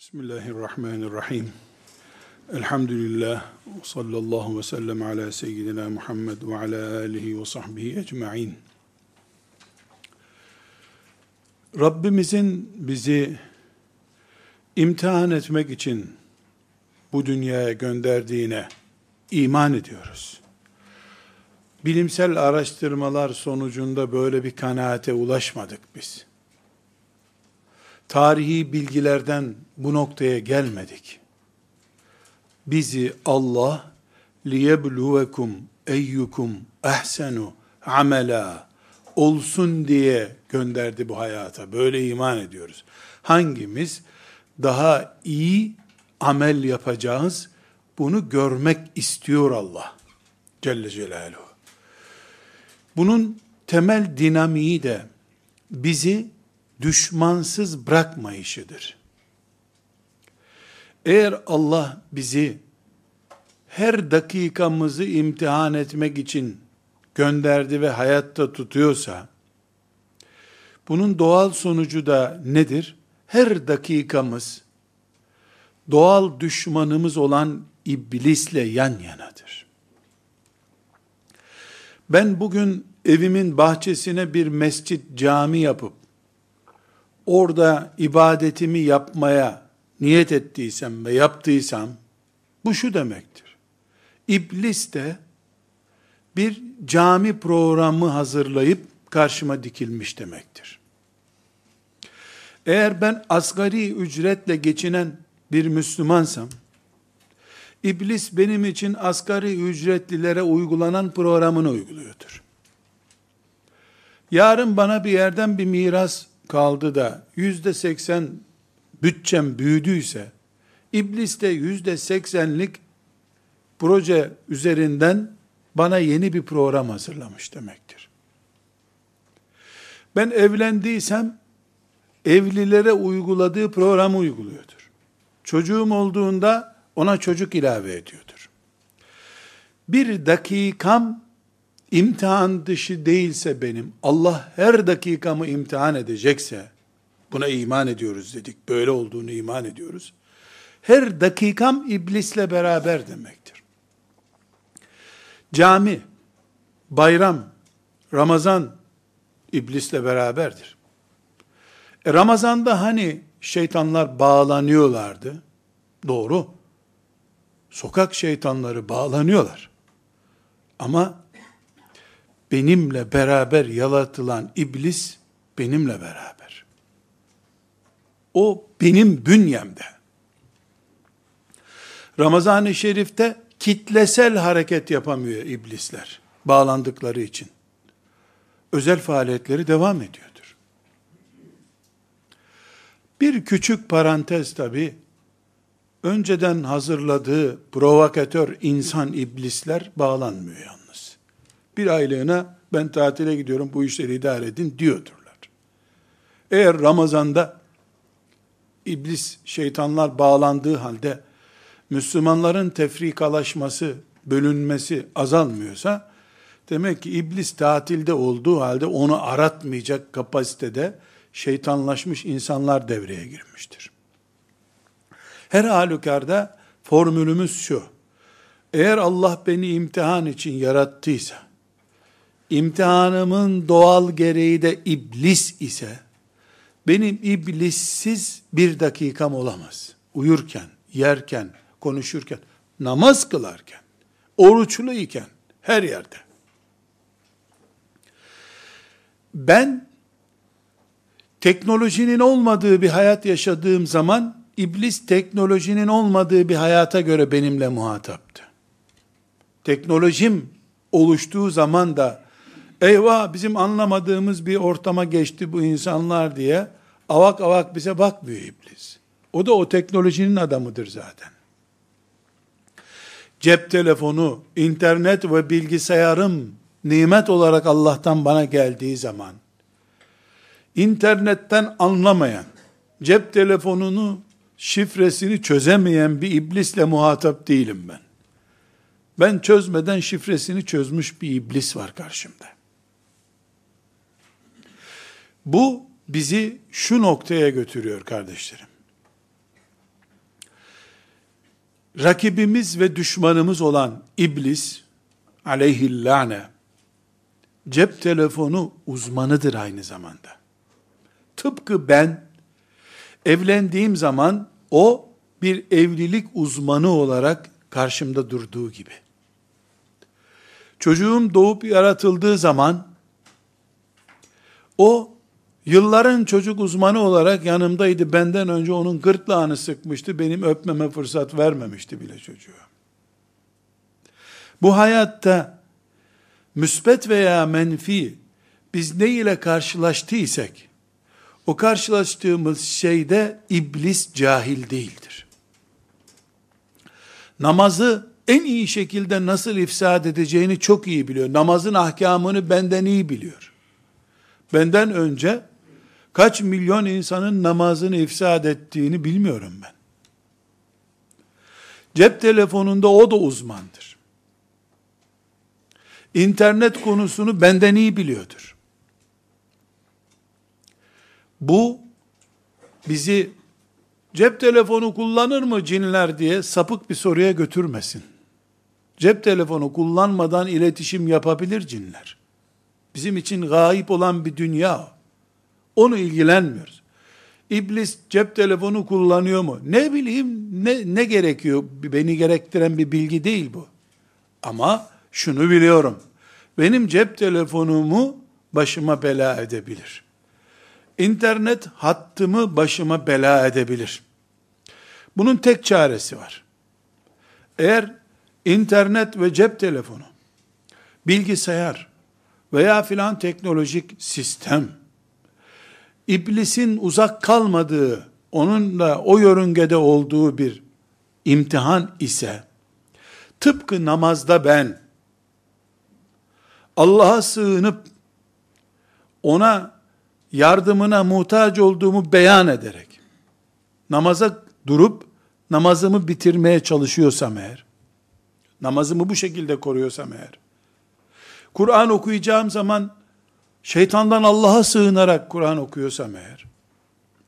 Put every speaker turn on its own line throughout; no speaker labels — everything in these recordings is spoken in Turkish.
Bismillahirrahmanirrahim. Elhamdülillah. Ve sallallahu ve sellem ala seyyidina Muhammed ve ala alihi ve sahbihi ecma'in. Rabbimizin bizi imtihan etmek için bu dünyaya gönderdiğine iman ediyoruz. Bilimsel araştırmalar sonucunda böyle bir kanaate ulaşmadık biz tarihi bilgilerden bu noktaya gelmedik. Bizi Allah liyebluvekum eyyukum ehsenu amela olsun diye gönderdi bu hayata. Böyle iman ediyoruz. Hangimiz daha iyi amel yapacağız? Bunu görmek istiyor Allah. Celle Celaluhu. Bunun temel dinamiği de bizi düşmansız bırakmayışıdır. Eğer Allah bizi her dakikamızı imtihan etmek için gönderdi ve hayatta tutuyorsa, bunun doğal sonucu da nedir? Her dakikamız doğal düşmanımız olan iblisle yan yanadır. Ben bugün evimin bahçesine bir mescit, cami yapıp orada ibadetimi yapmaya niyet ettiysem ve yaptıysam, bu şu demektir. İblis de bir cami programı hazırlayıp karşıma dikilmiş demektir. Eğer ben asgari ücretle geçinen bir Müslümansam, İblis benim için asgari ücretlilere uygulanan programını uyguluyordur. Yarın bana bir yerden bir miras kaldı da yüzde seksen bütçem büyüdüyse, İblis de yüzde seksenlik proje üzerinden bana yeni bir program hazırlamış demektir. Ben evlendiysem, evlilere uyguladığı programı uyguluyordur. Çocuğum olduğunda ona çocuk ilave ediyordur. Bir dakikam imtihan dışı değilse benim, Allah her dakikamı imtihan edecekse, buna iman ediyoruz dedik, böyle olduğunu iman ediyoruz. Her dakikam iblisle beraber demektir. Cami, bayram, Ramazan iblisle beraberdir. E Ramazan'da hani şeytanlar bağlanıyorlardı. Doğru. Sokak şeytanları bağlanıyorlar. Ama benimle beraber yalatılan iblis benimle beraber. O benim bünyemde. Ramazan-ı Şerif'te kitlesel hareket yapamıyor iblisler bağlandıkları için. Özel faaliyetleri devam ediyordur. Bir küçük parantez tabi, önceden hazırladığı provokatör insan iblisler bağlanmıyor bir aylığına ben tatile gidiyorum bu işleri idare edin diyordurlar. Eğer Ramazan'da iblis şeytanlar bağlandığı halde Müslümanların tefrikalaşması, bölünmesi azalmıyorsa demek ki iblis tatilde olduğu halde onu aratmayacak kapasitede şeytanlaşmış insanlar devreye girmiştir. Her halükarda formülümüz şu. Eğer Allah beni imtihan için yarattıysa, imtihanımın doğal gereği de iblis ise, benim iblissiz bir dakikam olamaz. Uyurken, yerken, konuşurken, namaz kılarken, oruçluyken, her yerde. Ben, teknolojinin olmadığı bir hayat yaşadığım zaman, iblis teknolojinin olmadığı bir hayata göre benimle muhataptı. Teknolojim oluştuğu zaman da eyvah bizim anlamadığımız bir ortama geçti bu insanlar diye avak avak bize bakmıyor iblis. O da o teknolojinin adamıdır zaten. Cep telefonu, internet ve bilgisayarım nimet olarak Allah'tan bana geldiği zaman internetten anlamayan, cep telefonunu şifresini çözemeyen bir iblisle muhatap değilim ben. Ben çözmeden şifresini çözmüş bir iblis var karşımda. Bu bizi şu noktaya götürüyor kardeşlerim. rakibimiz ve düşmanımız olan iblis aleyhillâne cep telefonu uzmanıdır aynı zamanda. Tıpkı ben evlendiğim zaman o bir evlilik uzmanı olarak karşımda durduğu gibi. Çocuğum doğup yaratıldığı zaman o yılların çocuk uzmanı olarak yanımdaydı. Benden önce onun gırtlağını sıkmıştı. Benim öpmeme fırsat vermemişti bile çocuğa. Bu hayatta müsbet veya menfi biz ne ile karşılaştıysak o karşılaştığımız şeyde iblis cahil değildir. Namazı en iyi şekilde nasıl ifsad edeceğini çok iyi biliyor. Namazın ahkamını benden iyi biliyor. Benden önce kaç milyon insanın namazını ifsad ettiğini bilmiyorum ben. Cep telefonunda o da uzmandır. İnternet konusunu benden iyi biliyordur. Bu bizi cep telefonu kullanır mı cinler diye sapık bir soruya götürmesin. Cep telefonu kullanmadan iletişim yapabilir cinler. Bizim için gayip olan bir dünya. Onu ilgilenmiyoruz. İblis cep telefonu kullanıyor mu? Ne bileyim ne, ne gerekiyor? Beni gerektiren bir bilgi değil bu. Ama şunu biliyorum. Benim cep telefonumu başıma bela edebilir. İnternet hattımı başıma bela edebilir. Bunun tek çaresi var. Eğer internet ve cep telefonu, bilgisayar veya filan teknolojik sistem, iblisin uzak kalmadığı, onunla o yörüngede olduğu bir imtihan ise, tıpkı namazda ben, Allah'a sığınıp, ona yardımına muhtaç olduğumu beyan ederek, namaza durup, namazımı bitirmeye çalışıyorsam eğer, namazımı bu şekilde koruyorsam eğer, Kur'an okuyacağım zaman, şeytandan Allah'a sığınarak Kur'an okuyorsam eğer,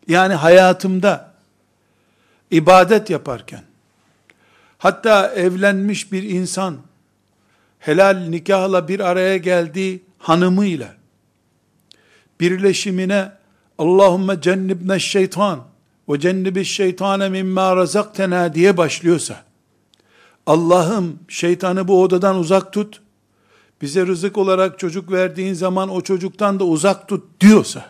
yani hayatımda, ibadet yaparken, hatta evlenmiş bir insan, helal nikahla bir araya geldiği hanımıyla, birleşimine, Allahümme cennibne şeytan, ve cennibi şeytane mimma razaktena diye başlıyorsa, Allah'ım şeytanı bu odadan uzak tut, bize rızık olarak çocuk verdiğin zaman o çocuktan da uzak tut diyorsa,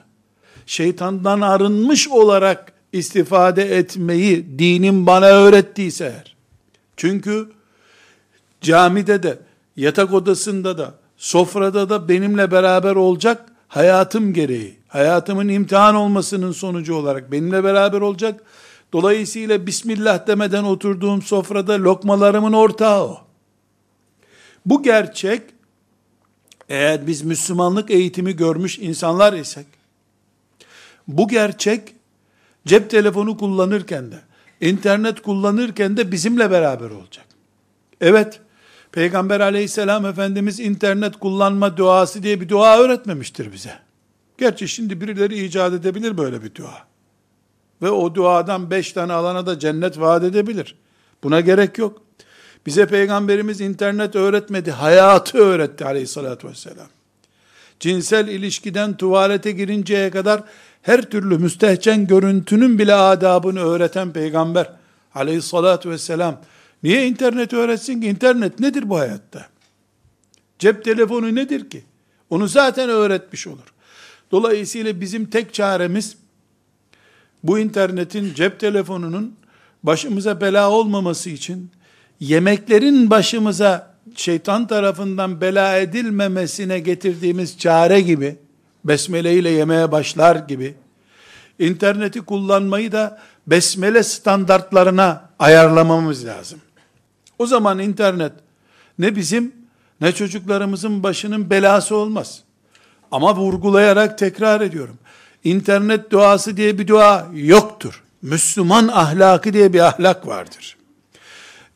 şeytandan arınmış olarak istifade etmeyi dinim bana öğrettiyse eğer, çünkü camide de, yatak odasında da, sofrada da benimle beraber olacak, hayatım gereği, hayatımın imtihan olmasının sonucu olarak benimle beraber olacak. Dolayısıyla Bismillah demeden oturduğum sofrada lokmalarımın ortağı o. Bu gerçek, eğer biz Müslümanlık eğitimi görmüş insanlar isek, bu gerçek, cep telefonu kullanırken de, internet kullanırken de bizimle beraber olacak. Evet, Peygamber aleyhisselam Efendimiz internet kullanma duası diye bir dua öğretmemiştir bize. Gerçi şimdi birileri icat edebilir böyle bir dua. Ve o duadan beş tane alana da cennet vaat edebilir. Buna gerek yok. Bize Peygamberimiz internet öğretmedi, hayatı öğretti aleyhissalatü vesselam. Cinsel ilişkiden tuvalete girinceye kadar her türlü müstehcen görüntünün bile adabını öğreten Peygamber aleyhissalatü vesselam Niye internet öğretsin ki? İnternet nedir bu hayatta? Cep telefonu nedir ki? Onu zaten öğretmiş olur. Dolayısıyla bizim tek çaremiz bu internetin, cep telefonunun başımıza bela olmaması için yemeklerin başımıza şeytan tarafından bela edilmemesine getirdiğimiz çare gibi besmele ile yemeye başlar gibi interneti kullanmayı da besmele standartlarına ayarlamamız lazım. O zaman internet ne bizim ne çocuklarımızın başının belası olmaz. Ama vurgulayarak tekrar ediyorum. İnternet duası diye bir dua yoktur. Müslüman ahlakı diye bir ahlak vardır.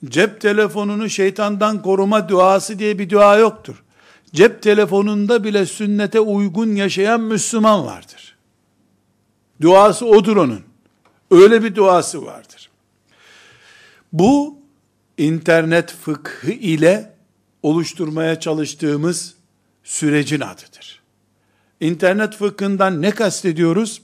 Cep telefonunu şeytandan koruma duası diye bir dua yoktur. Cep telefonunda bile sünnete uygun yaşayan Müslüman vardır. Duası odur onun. Öyle bir duası vardır. Bu internet fıkhı ile oluşturmaya çalıştığımız sürecin adıdır. İnternet fıkhından ne kastediyoruz?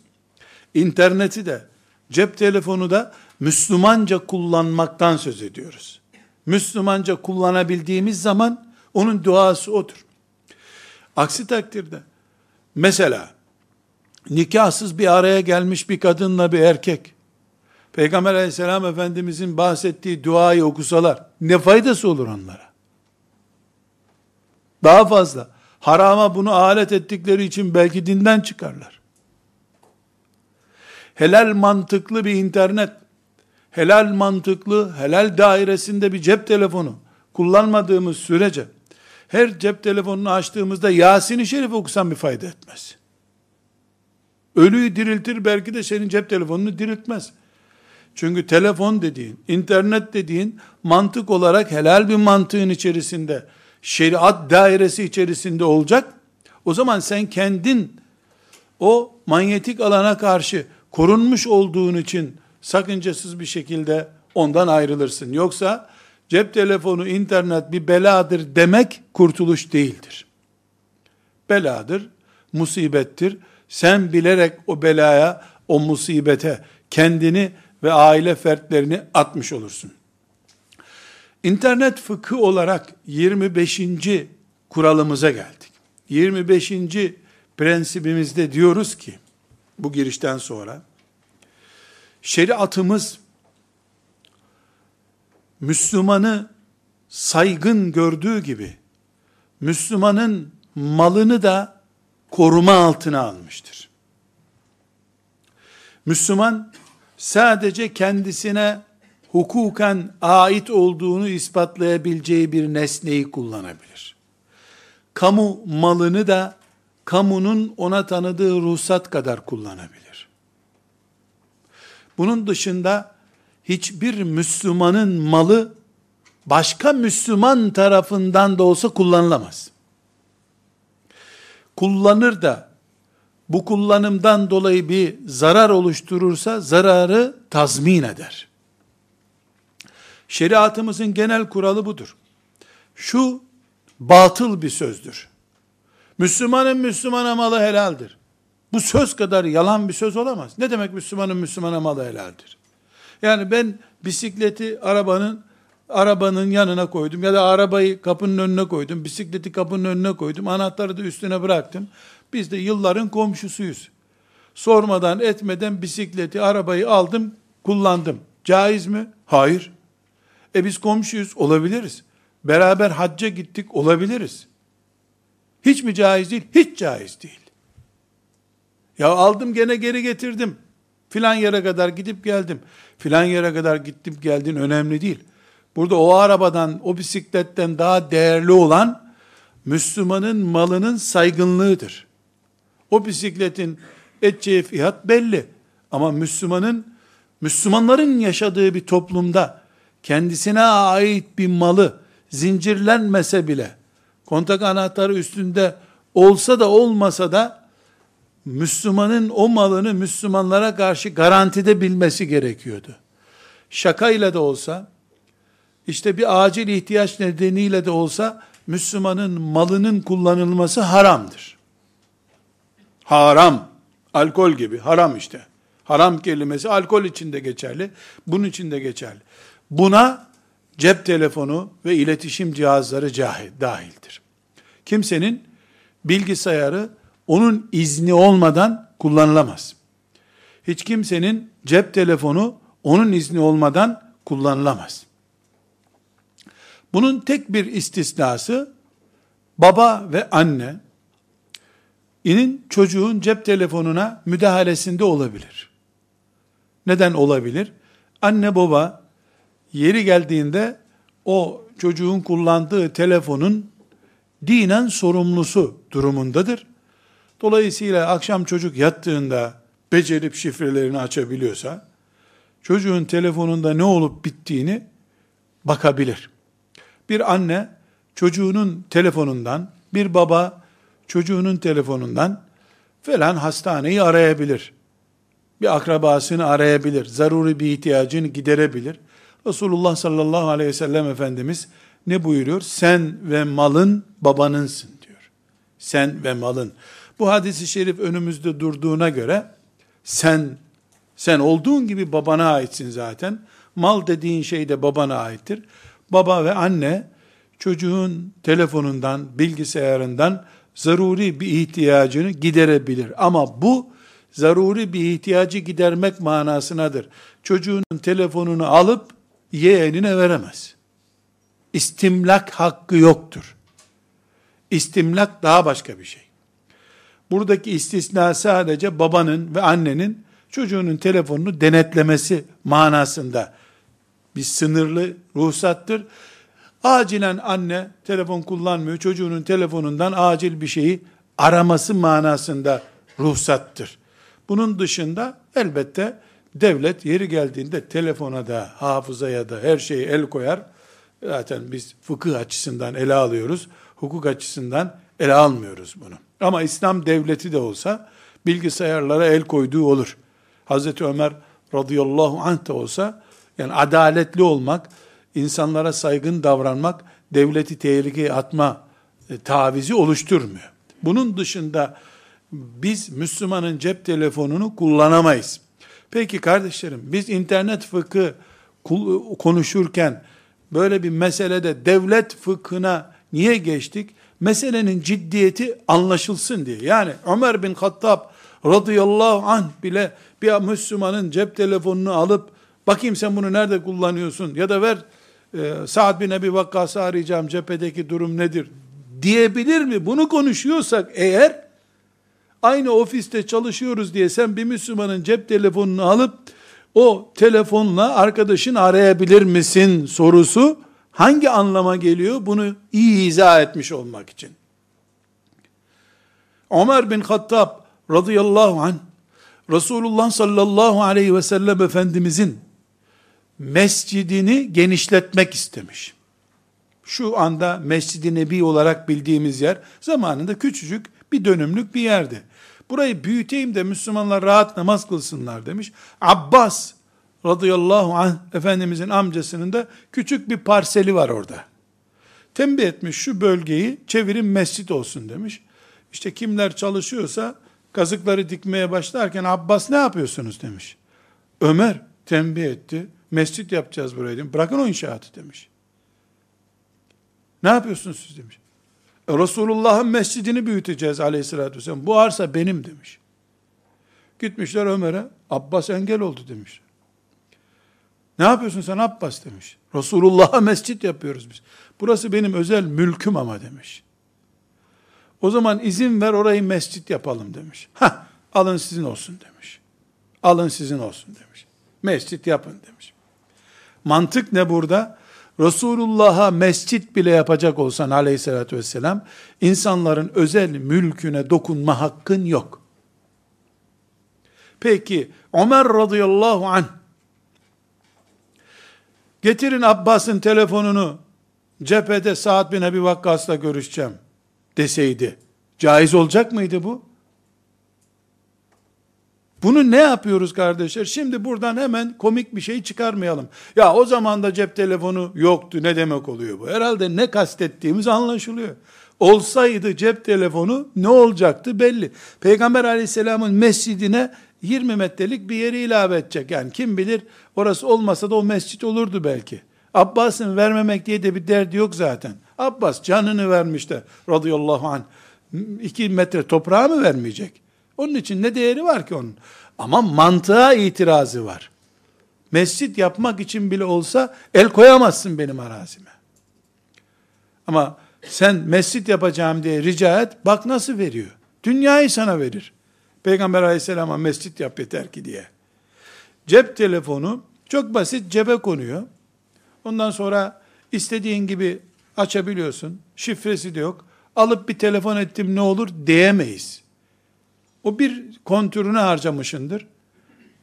İnterneti de, cep telefonu da Müslümanca kullanmaktan söz ediyoruz. Müslümanca kullanabildiğimiz zaman onun duası odur. Aksi takdirde mesela nikahsız bir araya gelmiş bir kadınla bir erkek Peygamber aleyhisselam efendimizin bahsettiği duayı okusalar ne faydası olur onlara? Daha fazla harama bunu alet ettikleri için belki dinden çıkarlar. Helal mantıklı bir internet, helal mantıklı, helal dairesinde bir cep telefonu kullanmadığımız sürece her cep telefonunu açtığımızda Yasin-i Şerif okusan bir fayda etmez. Ölüyü diriltir belki de senin cep telefonunu diriltmez. Çünkü telefon dediğin, internet dediğin mantık olarak helal bir mantığın içerisinde, şeriat dairesi içerisinde olacak. O zaman sen kendin o manyetik alana karşı korunmuş olduğun için sakıncasız bir şekilde ondan ayrılırsın. Yoksa cep telefonu, internet bir beladır demek kurtuluş değildir. Beladır, musibettir. Sen bilerek o belaya, o musibete kendini ve aile fertlerini atmış olursun. İnternet fıkı olarak 25. kuralımıza geldik. 25. prensibimizde diyoruz ki, bu girişten sonra, şeriatımız, Müslümanı saygın gördüğü gibi, Müslümanın malını da koruma altına almıştır. Müslüman, sadece kendisine hukuken ait olduğunu ispatlayabileceği bir nesneyi kullanabilir. Kamu malını da kamunun ona tanıdığı ruhsat kadar kullanabilir. Bunun dışında hiçbir Müslümanın malı başka Müslüman tarafından da olsa kullanılamaz. Kullanır da bu kullanımdan dolayı bir zarar oluşturursa zararı tazmin eder. Şeriatımızın genel kuralı budur. Şu batıl bir sözdür. Müslümanın Müslümana malı helaldir. Bu söz kadar yalan bir söz olamaz. Ne demek Müslümanın Müslümana malı helaldir? Yani ben bisikleti arabanın arabanın yanına koydum ya da arabayı kapının önüne koydum, bisikleti kapının önüne koydum, anahtarı da üstüne bıraktım. Biz de yılların komşusuyuz. Sormadan etmeden bisikleti, arabayı aldım, kullandım. Caiz mi? Hayır. E biz komşuyuz, olabiliriz. Beraber hacca gittik, olabiliriz. Hiç mi caiz değil? Hiç caiz değil. Ya aldım gene geri getirdim. Filan yere kadar gidip geldim. Filan yere kadar gittim geldin önemli değil. Burada o arabadan, o bisikletten daha değerli olan Müslümanın malının saygınlığıdır. O bisikletin edeceği fiyat belli. Ama Müslümanın, Müslümanların yaşadığı bir toplumda kendisine ait bir malı zincirlenmese bile, kontak anahtarı üstünde olsa da olmasa da, Müslümanın o malını Müslümanlara karşı garantide bilmesi gerekiyordu. Şakayla da olsa, işte bir acil ihtiyaç nedeniyle de olsa, Müslümanın malının kullanılması haramdır. Haram. Alkol gibi. Haram işte. Haram kelimesi alkol için de geçerli. Bunun için de geçerli. Buna cep telefonu ve iletişim cihazları cahil, dahildir. Kimsenin bilgisayarı onun izni olmadan kullanılamaz. Hiç kimsenin cep telefonu onun izni olmadan kullanılamaz. Bunun tek bir istisnası baba ve anne inin çocuğun cep telefonuna müdahalesinde olabilir. Neden olabilir? Anne baba yeri geldiğinde o çocuğun kullandığı telefonun dinen sorumlusu durumundadır. Dolayısıyla akşam çocuk yattığında becerip şifrelerini açabiliyorsa, çocuğun telefonunda ne olup bittiğini bakabilir. Bir anne çocuğunun telefonundan, bir baba çocuğunun telefonundan falan hastaneyi arayabilir. Bir akrabasını arayabilir. Zaruri bir ihtiyacını giderebilir. Resulullah sallallahu aleyhi ve sellem Efendimiz ne buyuruyor? Sen ve malın babanınsın diyor. Sen ve malın. Bu hadisi şerif önümüzde durduğuna göre sen sen olduğun gibi babana aitsin zaten. Mal dediğin şey de babana aittir. Baba ve anne çocuğun telefonundan, bilgisayarından zaruri bir ihtiyacını giderebilir. Ama bu zaruri bir ihtiyacı gidermek manasınadır. Çocuğun telefonunu alıp yeğenine veremez. İstimlak hakkı yoktur. İstimlak daha başka bir şey. Buradaki istisna sadece babanın ve annenin çocuğunun telefonunu denetlemesi manasında bir sınırlı ruhsattır. Acilen anne telefon kullanmıyor, çocuğunun telefonundan acil bir şeyi araması manasında ruhsattır. Bunun dışında elbette devlet yeri geldiğinde telefona da, hafızaya da her şeyi el koyar. Zaten biz fıkıh açısından ele alıyoruz, hukuk açısından ele almıyoruz bunu. Ama İslam devleti de olsa bilgisayarlara el koyduğu olur. Hazreti Ömer radıyallahu anh da olsa yani adaletli olmak, insanlara saygın davranmak, devleti tehlikeye atma e, tavizi oluşturmuyor. Bunun dışında biz Müslümanın cep telefonunu kullanamayız. Peki kardeşlerim biz internet fıkı konuşurken böyle bir meselede devlet fıkhına niye geçtik? Meselenin ciddiyeti anlaşılsın diye. Yani Ömer bin Hattab radıyallahu anh bile bir Müslümanın cep telefonunu alıp bakayım sen bunu nerede kullanıyorsun ya da ver e, Sa'd bin Ebi Vakkas'ı arayacağım cephedeki durum nedir diyebilir mi? Bunu konuşuyorsak eğer aynı ofiste çalışıyoruz diye sen bir Müslümanın cep telefonunu alıp o telefonla arkadaşın arayabilir misin sorusu hangi anlama geliyor? Bunu iyi izah etmiş olmak için. Ömer bin Hattab radıyallahu anh Resulullah sallallahu aleyhi ve sellem Efendimizin mescidini genişletmek istemiş. Şu anda Mescid-i Nebi olarak bildiğimiz yer zamanında küçücük bir dönümlük bir yerdi. Burayı büyüteyim de Müslümanlar rahat namaz kılsınlar demiş. Abbas radıyallahu anh Efendimizin amcasının da küçük bir parseli var orada. Tembih etmiş şu bölgeyi çevirin mescit olsun demiş. İşte kimler çalışıyorsa kazıkları dikmeye başlarken Abbas ne yapıyorsunuz demiş. Ömer tembih etti. Mescit yapacağız buraya demiş. Bırakın o inşaatı demiş. Ne yapıyorsunuz siz demiş. E, Resulullah'ın mescidini büyüteceğiz aleyhissalatü vesselam. Bu arsa benim demiş. Gitmişler Ömer'e. Abbas engel oldu demiş. Ne yapıyorsun sen Abbas demiş. Resulullah'a mescit yapıyoruz biz. Burası benim özel mülküm ama demiş. O zaman izin ver orayı mescit yapalım demiş. Ha, alın sizin olsun demiş. Alın sizin olsun demiş. Mescit yapın demiş. Mantık ne burada? Resulullah'a mescit bile yapacak olsan aleyhissalatü vesselam, insanların özel mülküne dokunma hakkın yok. Peki, Ömer radıyallahu anh, getirin Abbas'ın telefonunu, cephede Sa'd bin Ebi Vakkas'la görüşeceğim deseydi, caiz olacak mıydı bu? Bunu ne yapıyoruz kardeşler? Şimdi buradan hemen komik bir şey çıkarmayalım. Ya o zaman da cep telefonu yoktu. Ne demek oluyor bu? Herhalde ne kastettiğimiz anlaşılıyor. Olsaydı cep telefonu ne olacaktı belli. Peygamber aleyhisselamın mescidine 20 metrelik bir yeri ilave edecek. Yani kim bilir orası olmasa da o mescit olurdu belki. Abbas'ın vermemek diye de bir derdi yok zaten. Abbas canını vermiş de radıyallahu anh. 2 metre toprağı mı vermeyecek? Onun için ne değeri var ki onun? Ama mantığa itirazı var. Mescit yapmak için bile olsa el koyamazsın benim arazime. Ama sen mescit yapacağım diye rica et, bak nasıl veriyor. Dünyayı sana verir. Peygamber aleyhisselama mescit yap yeter ki diye. Cep telefonu çok basit cebe konuyor. Ondan sonra istediğin gibi açabiliyorsun. Şifresi de yok. Alıp bir telefon ettim ne olur diyemeyiz. O bir kontürünü harcamışındır.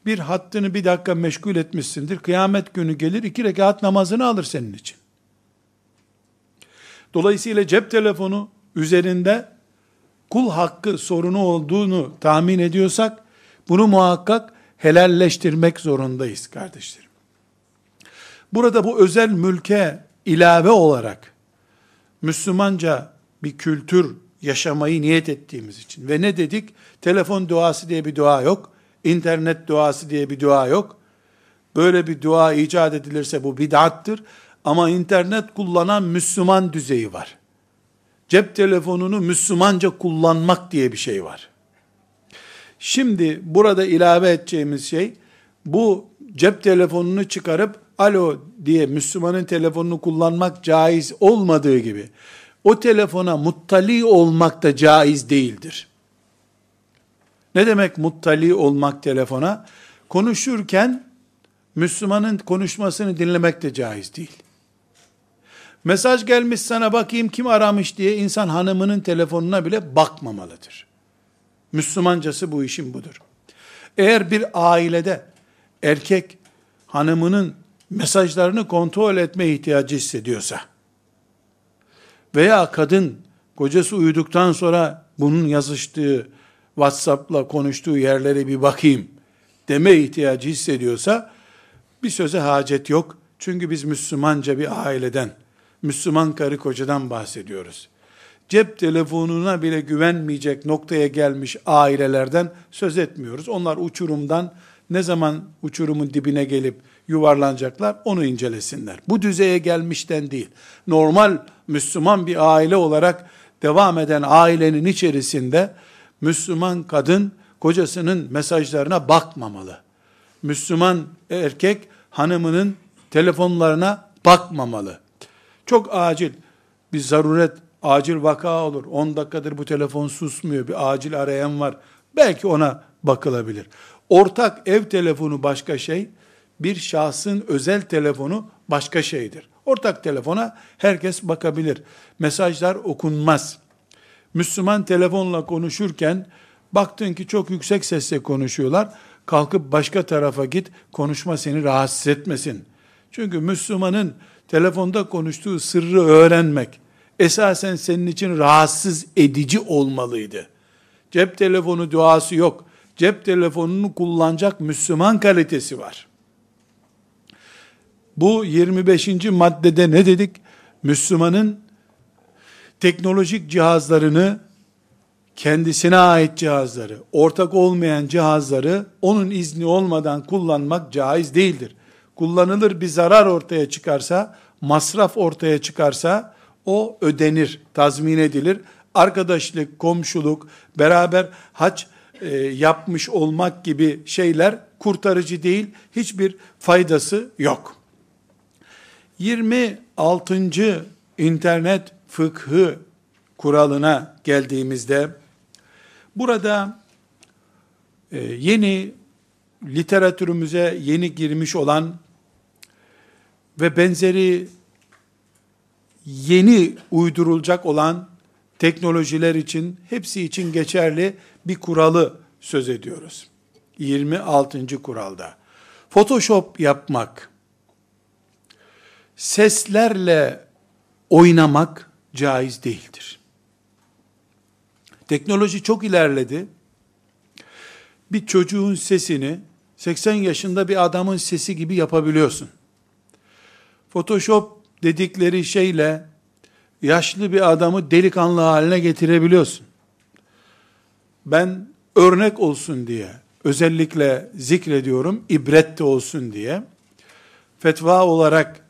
Bir hattını bir dakika meşgul etmişsindir. Kıyamet günü gelir iki rekat namazını alır senin için. Dolayısıyla cep telefonu üzerinde kul hakkı sorunu olduğunu tahmin ediyorsak bunu muhakkak helalleştirmek zorundayız kardeşlerim. Burada bu özel mülke ilave olarak Müslümanca bir kültür yaşamayı niyet ettiğimiz için ve ne dedik? Telefon duası diye bir dua yok. internet duası diye bir dua yok. Böyle bir dua icat edilirse bu bid'attır. Ama internet kullanan Müslüman düzeyi var. Cep telefonunu Müslümanca kullanmak diye bir şey var. Şimdi burada ilave edeceğimiz şey, bu cep telefonunu çıkarıp alo diye Müslümanın telefonunu kullanmak caiz olmadığı gibi, o telefona muttali olmak da caiz değildir. Ne demek muttali olmak telefona? Konuşurken Müslümanın konuşmasını dinlemek de caiz değil. Mesaj gelmiş sana bakayım kim aramış diye insan hanımının telefonuna bile bakmamalıdır. Müslümancası bu işin budur. Eğer bir ailede erkek hanımının mesajlarını kontrol etme ihtiyacı hissediyorsa veya kadın kocası uyuduktan sonra bunun yazıştığı WhatsApp'la konuştuğu yerlere bir bakayım deme ihtiyacı hissediyorsa bir söze hacet yok. Çünkü biz Müslümanca bir aileden, Müslüman karı kocadan bahsediyoruz. Cep telefonuna bile güvenmeyecek noktaya gelmiş ailelerden söz etmiyoruz. Onlar uçurumdan ne zaman uçurumun dibine gelip yuvarlanacaklar onu incelesinler. Bu düzeye gelmişten değil. Normal Müslüman bir aile olarak devam eden ailenin içerisinde Müslüman kadın kocasının mesajlarına bakmamalı. Müslüman erkek hanımının telefonlarına bakmamalı. Çok acil bir zaruret, acil vaka olur. 10 dakikadır bu telefon susmuyor. Bir acil arayan var. Belki ona bakılabilir. Ortak ev telefonu başka şey, bir şahsın özel telefonu başka şeydir. Ortak telefona herkes bakabilir. Mesajlar okunmaz. Müslüman telefonla konuşurken baktın ki çok yüksek sesle konuşuyorlar. Kalkıp başka tarafa git, konuşma seni rahatsız etmesin. Çünkü Müslümanın telefonda konuştuğu sırrı öğrenmek esasen senin için rahatsız edici olmalıydı. Cep telefonu duası yok. Cep telefonunu kullanacak Müslüman kalitesi var. Bu 25. maddede ne dedik? Müslümanın teknolojik cihazlarını kendisine ait cihazları, ortak olmayan cihazları onun izni olmadan kullanmak caiz değildir. Kullanılır bir zarar ortaya çıkarsa, masraf ortaya çıkarsa o ödenir, tazmin edilir. Arkadaşlık, komşuluk, beraber hac e, yapmış olmak gibi şeyler kurtarıcı değil, hiçbir faydası yok. 26. internet fıkhı kuralına geldiğimizde burada e, yeni literatürümüze yeni girmiş olan ve benzeri yeni uydurulacak olan teknolojiler için hepsi için geçerli bir kuralı söz ediyoruz. 26. kuralda. Photoshop yapmak, seslerle oynamak caiz değildir. Teknoloji çok ilerledi. Bir çocuğun sesini 80 yaşında bir adamın sesi gibi yapabiliyorsun. Photoshop dedikleri şeyle yaşlı bir adamı delikanlı haline getirebiliyorsun. Ben örnek olsun diye özellikle zikrediyorum, ibret de olsun diye fetva olarak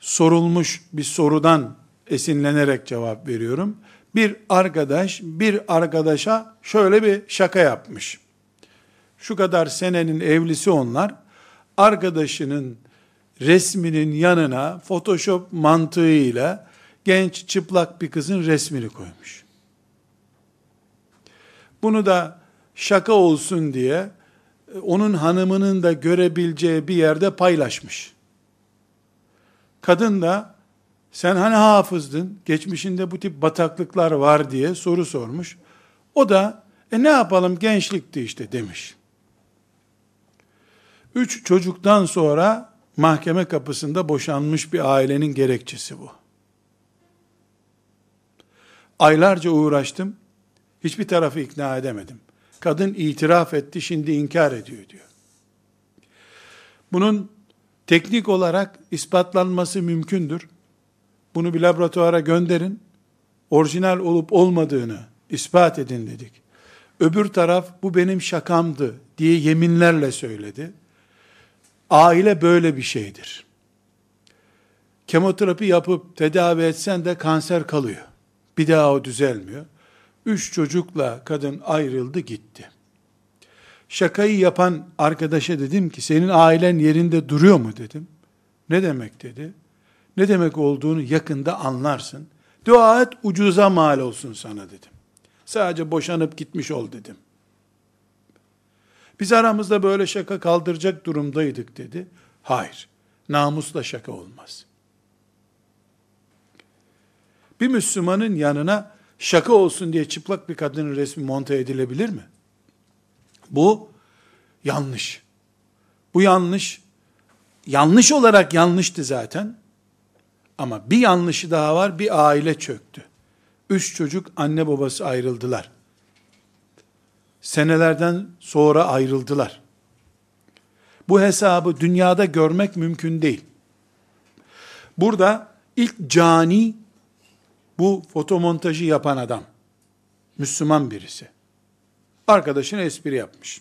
sorulmuş bir sorudan esinlenerek cevap veriyorum. Bir arkadaş bir arkadaşa şöyle bir şaka yapmış. Şu kadar senenin evlisi onlar. Arkadaşının resminin yanına Photoshop mantığıyla genç çıplak bir kızın resmini koymuş. Bunu da şaka olsun diye onun hanımının da görebileceği bir yerde paylaşmış. Kadın da sen hani hafızdın, geçmişinde bu tip bataklıklar var diye soru sormuş. O da e ne yapalım gençlikti işte demiş. Üç çocuktan sonra mahkeme kapısında boşanmış bir ailenin gerekçesi bu. Aylarca uğraştım, hiçbir tarafı ikna edemedim. Kadın itiraf etti, şimdi inkar ediyor diyor. Bunun Teknik olarak ispatlanması mümkündür. Bunu bir laboratuvara gönderin. Orijinal olup olmadığını ispat edin dedik. Öbür taraf bu benim şakamdı diye yeminlerle söyledi. Aile böyle bir şeydir. Kemoterapi yapıp tedavi etsen de kanser kalıyor. Bir daha o düzelmiyor. Üç çocukla kadın ayrıldı gitti. Şakayı yapan arkadaşa dedim ki senin ailen yerinde duruyor mu dedim. Ne demek dedi. Ne demek olduğunu yakında anlarsın. Dua et ucuza mal olsun sana dedim. Sadece boşanıp gitmiş ol dedim. Biz aramızda böyle şaka kaldıracak durumdaydık dedi. Hayır. Namusla şaka olmaz. Bir Müslümanın yanına şaka olsun diye çıplak bir kadının resmi monte edilebilir mi? Bu yanlış. Bu yanlış. Yanlış olarak yanlıştı zaten. Ama bir yanlışı daha var. Bir aile çöktü. Üç çocuk anne babası ayrıldılar. Senelerden sonra ayrıldılar. Bu hesabı dünyada görmek mümkün değil. Burada ilk cani bu fotomontajı yapan adam. Müslüman birisi. Arkadaşına espri yapmış.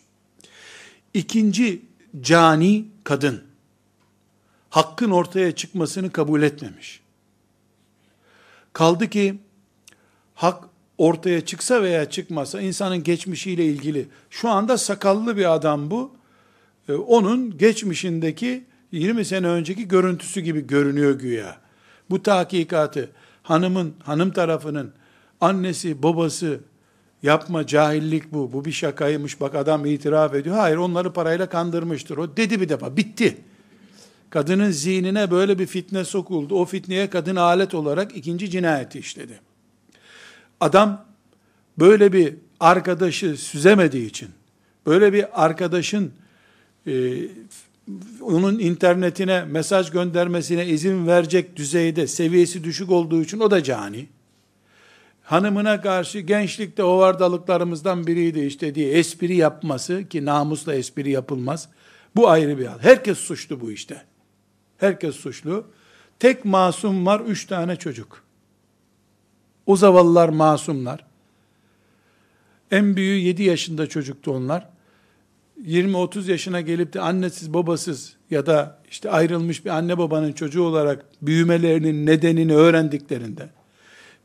İkinci cani kadın. Hakkın ortaya çıkmasını kabul etmemiş. Kaldı ki hak ortaya çıksa veya çıkmasa insanın geçmişiyle ilgili şu anda sakallı bir adam bu. Ee, onun geçmişindeki 20 sene önceki görüntüsü gibi görünüyor güya. Bu tahkikatı hanımın, hanım tarafının annesi, babası yapma cahillik bu, bu bir şakaymış bak adam itiraf ediyor. Hayır onları parayla kandırmıştır. O dedi bir defa bitti. Kadının zihnine böyle bir fitne sokuldu. O fitneye kadın alet olarak ikinci cinayeti işledi. Adam böyle bir arkadaşı süzemediği için, böyle bir arkadaşın e, onun internetine mesaj göndermesine izin verecek düzeyde seviyesi düşük olduğu için o da cani. Hanımına karşı gençlikte o vardalıklarımızdan biriydi işte diye espri yapması ki namusla espri yapılmaz. Bu ayrı bir hal. Herkes suçlu bu işte. Herkes suçlu. Tek masum var, üç tane çocuk. O zavallılar masumlar. En büyüğü 7 yaşında çocuktu onlar. 20-30 yaşına gelip de annesiz babasız ya da işte ayrılmış bir anne babanın çocuğu olarak büyümelerinin nedenini öğrendiklerinde,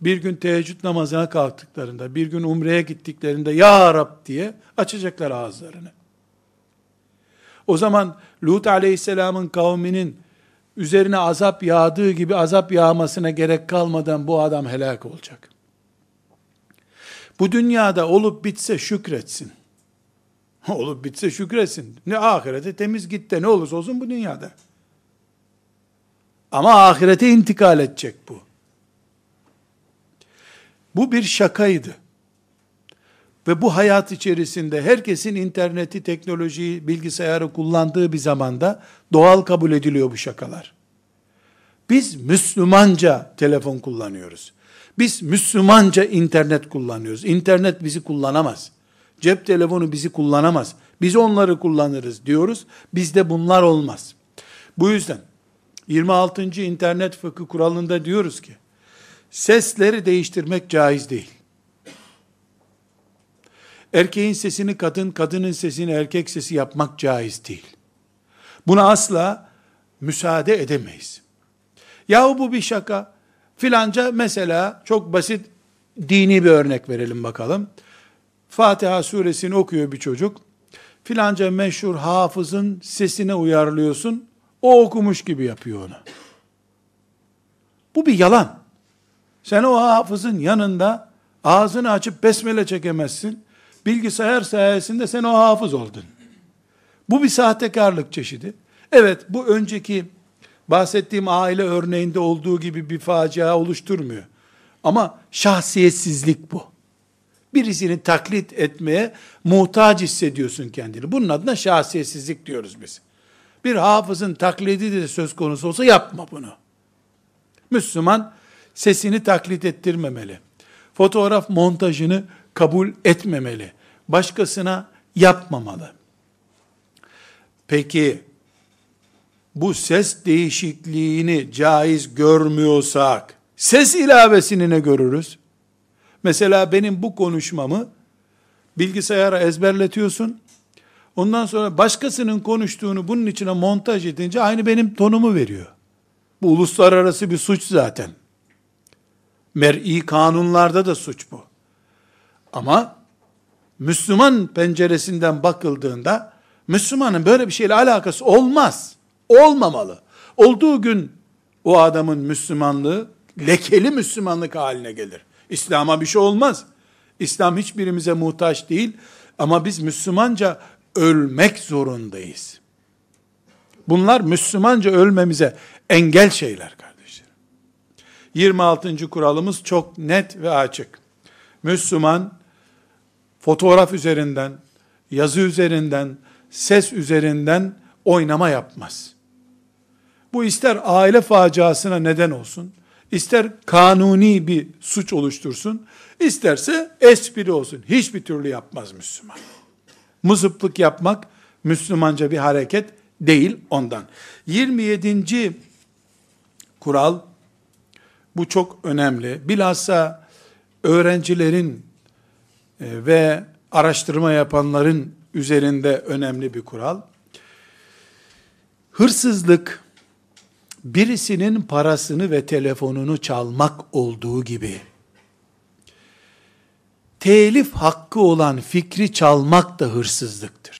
bir gün teheccüd namazına kalktıklarında, bir gün umreye gittiklerinde Ya Rab diye açacaklar ağızlarını. O zaman Lut aleyhisselamın kavminin üzerine azap yağdığı gibi azap yağmasına gerek kalmadan bu adam helak olacak. Bu dünyada olup bitse şükretsin. Olup bitse şükretsin. Ne ahirete temiz gitti ne olursa olsun bu dünyada. Ama ahirete intikal edecek bu. Bu bir şakaydı. Ve bu hayat içerisinde herkesin interneti, teknolojiyi, bilgisayarı kullandığı bir zamanda doğal kabul ediliyor bu şakalar. Biz Müslümanca telefon kullanıyoruz. Biz Müslümanca internet kullanıyoruz. İnternet bizi kullanamaz. Cep telefonu bizi kullanamaz. Biz onları kullanırız diyoruz. Bizde bunlar olmaz. Bu yüzden 26. internet fıkı kuralında diyoruz ki sesleri değiştirmek caiz değil. Erkeğin sesini kadın, kadının sesini erkek sesi yapmak caiz değil. Buna asla müsaade edemeyiz. Yahu bu bir şaka. Filanca mesela çok basit dini bir örnek verelim bakalım. Fatiha suresini okuyor bir çocuk. Filanca meşhur hafızın sesine uyarlıyorsun. O okumuş gibi yapıyor onu. Bu bir yalan. Sen o hafızın yanında ağzını açıp besmele çekemezsin. Bilgisayar sayesinde sen o hafız oldun. Bu bir sahtekarlık çeşidi. Evet bu önceki bahsettiğim aile örneğinde olduğu gibi bir facia oluşturmuyor. Ama şahsiyetsizlik bu. Birisini taklit etmeye muhtaç hissediyorsun kendini. Bunun adına şahsiyetsizlik diyoruz biz. Bir hafızın taklidi de söz konusu olsa yapma bunu. Müslüman sesini taklit ettirmemeli. Fotoğraf montajını kabul etmemeli. Başkasına yapmamalı. Peki bu ses değişikliğini caiz görmüyorsak, ses ilavesini ne görürüz? Mesela benim bu konuşmamı bilgisayara ezberletiyorsun. Ondan sonra başkasının konuştuğunu bunun içine montaj edince aynı benim tonumu veriyor. Bu uluslararası bir suç zaten. Mer'i kanunlarda da suç bu. Ama Müslüman penceresinden bakıldığında Müslümanın böyle bir şeyle alakası olmaz. Olmamalı. Olduğu gün o adamın Müslümanlığı lekeli Müslümanlık haline gelir. İslam'a bir şey olmaz. İslam hiçbirimize muhtaç değil ama biz Müslümanca ölmek zorundayız. Bunlar Müslümanca ölmemize engel şeyler kardeşlerim. 26. kuralımız çok net ve açık. Müslüman fotoğraf üzerinden, yazı üzerinden, ses üzerinden oynama yapmaz. Bu ister aile faciasına neden olsun, ister kanuni bir suç oluştursun, isterse espri olsun. Hiçbir türlü yapmaz Müslüman. Mızıplık yapmak Müslümanca bir hareket değil ondan. 27. kural, bu çok önemli. Bilhassa öğrencilerin ve araştırma yapanların üzerinde önemli bir kural. Hırsızlık birisinin parasını ve telefonunu çalmak olduğu gibi telif hakkı olan fikri çalmak da hırsızlıktır.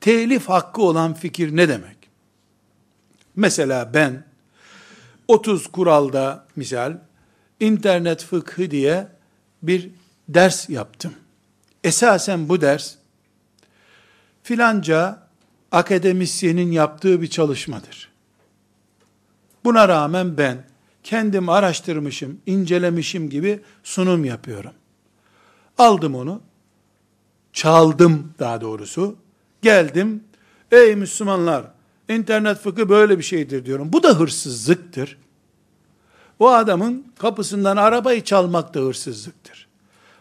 Telif hakkı olan fikir ne demek? Mesela ben 30 kuralda misal internet fıkhı diye bir ders yaptım. Esasen bu ders filanca akademisyenin yaptığı bir çalışmadır. Buna rağmen ben kendim araştırmışım, incelemişim gibi sunum yapıyorum. Aldım onu, çaldım daha doğrusu, geldim, ey Müslümanlar, internet fıkı böyle bir şeydir diyorum. Bu da hırsızlıktır. O adamın kapısından arabayı çalmak da hırsızlıktır.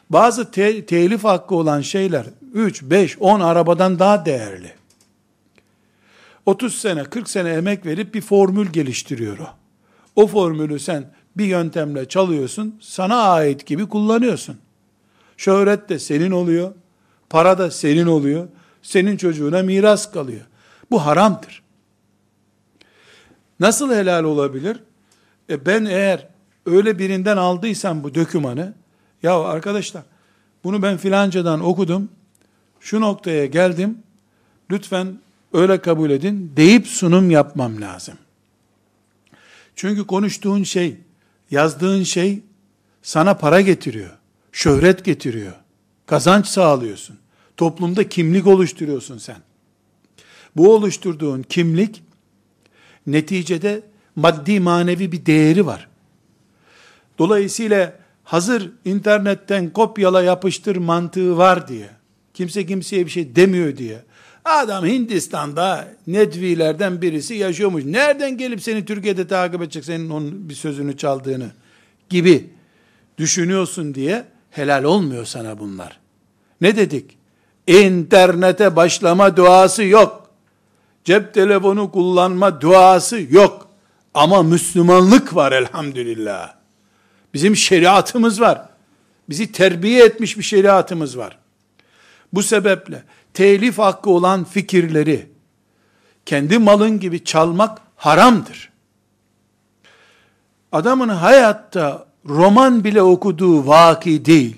Bazı te- telif hakkı olan şeyler 3, 5, 10 arabadan daha değerli. 30 sene, 40 sene emek verip bir formül geliştiriyor o. O formülü sen bir yöntemle çalıyorsun, sana ait gibi kullanıyorsun. Şöhret de senin oluyor, para da senin oluyor, senin çocuğuna miras kalıyor. Bu haramdır. Nasıl helal olabilir? E ben eğer öyle birinden aldıysam bu dökümanı, ya arkadaşlar bunu ben filancadan okudum, şu noktaya geldim, lütfen öyle kabul edin deyip sunum yapmam lazım. Çünkü konuştuğun şey, yazdığın şey sana para getiriyor, şöhret getiriyor, kazanç sağlıyorsun. Toplumda kimlik oluşturuyorsun sen. Bu oluşturduğun kimlik neticede maddi manevi bir değeri var. Dolayısıyla hazır internetten kopyala yapıştır mantığı var diye, kimse kimseye bir şey demiyor diye, adam Hindistan'da Nedvilerden birisi yaşıyormuş. Nereden gelip seni Türkiye'de takip edecek senin onun bir sözünü çaldığını gibi düşünüyorsun diye helal olmuyor sana bunlar. Ne dedik? İnternete başlama duası yok. Cep telefonu kullanma duası yok. Ama Müslümanlık var elhamdülillah. Bizim şeriatımız var. Bizi terbiye etmiş bir şeriatımız var. Bu sebeple telif hakkı olan fikirleri kendi malın gibi çalmak haramdır. Adamın hayatta roman bile okuduğu vaki değil.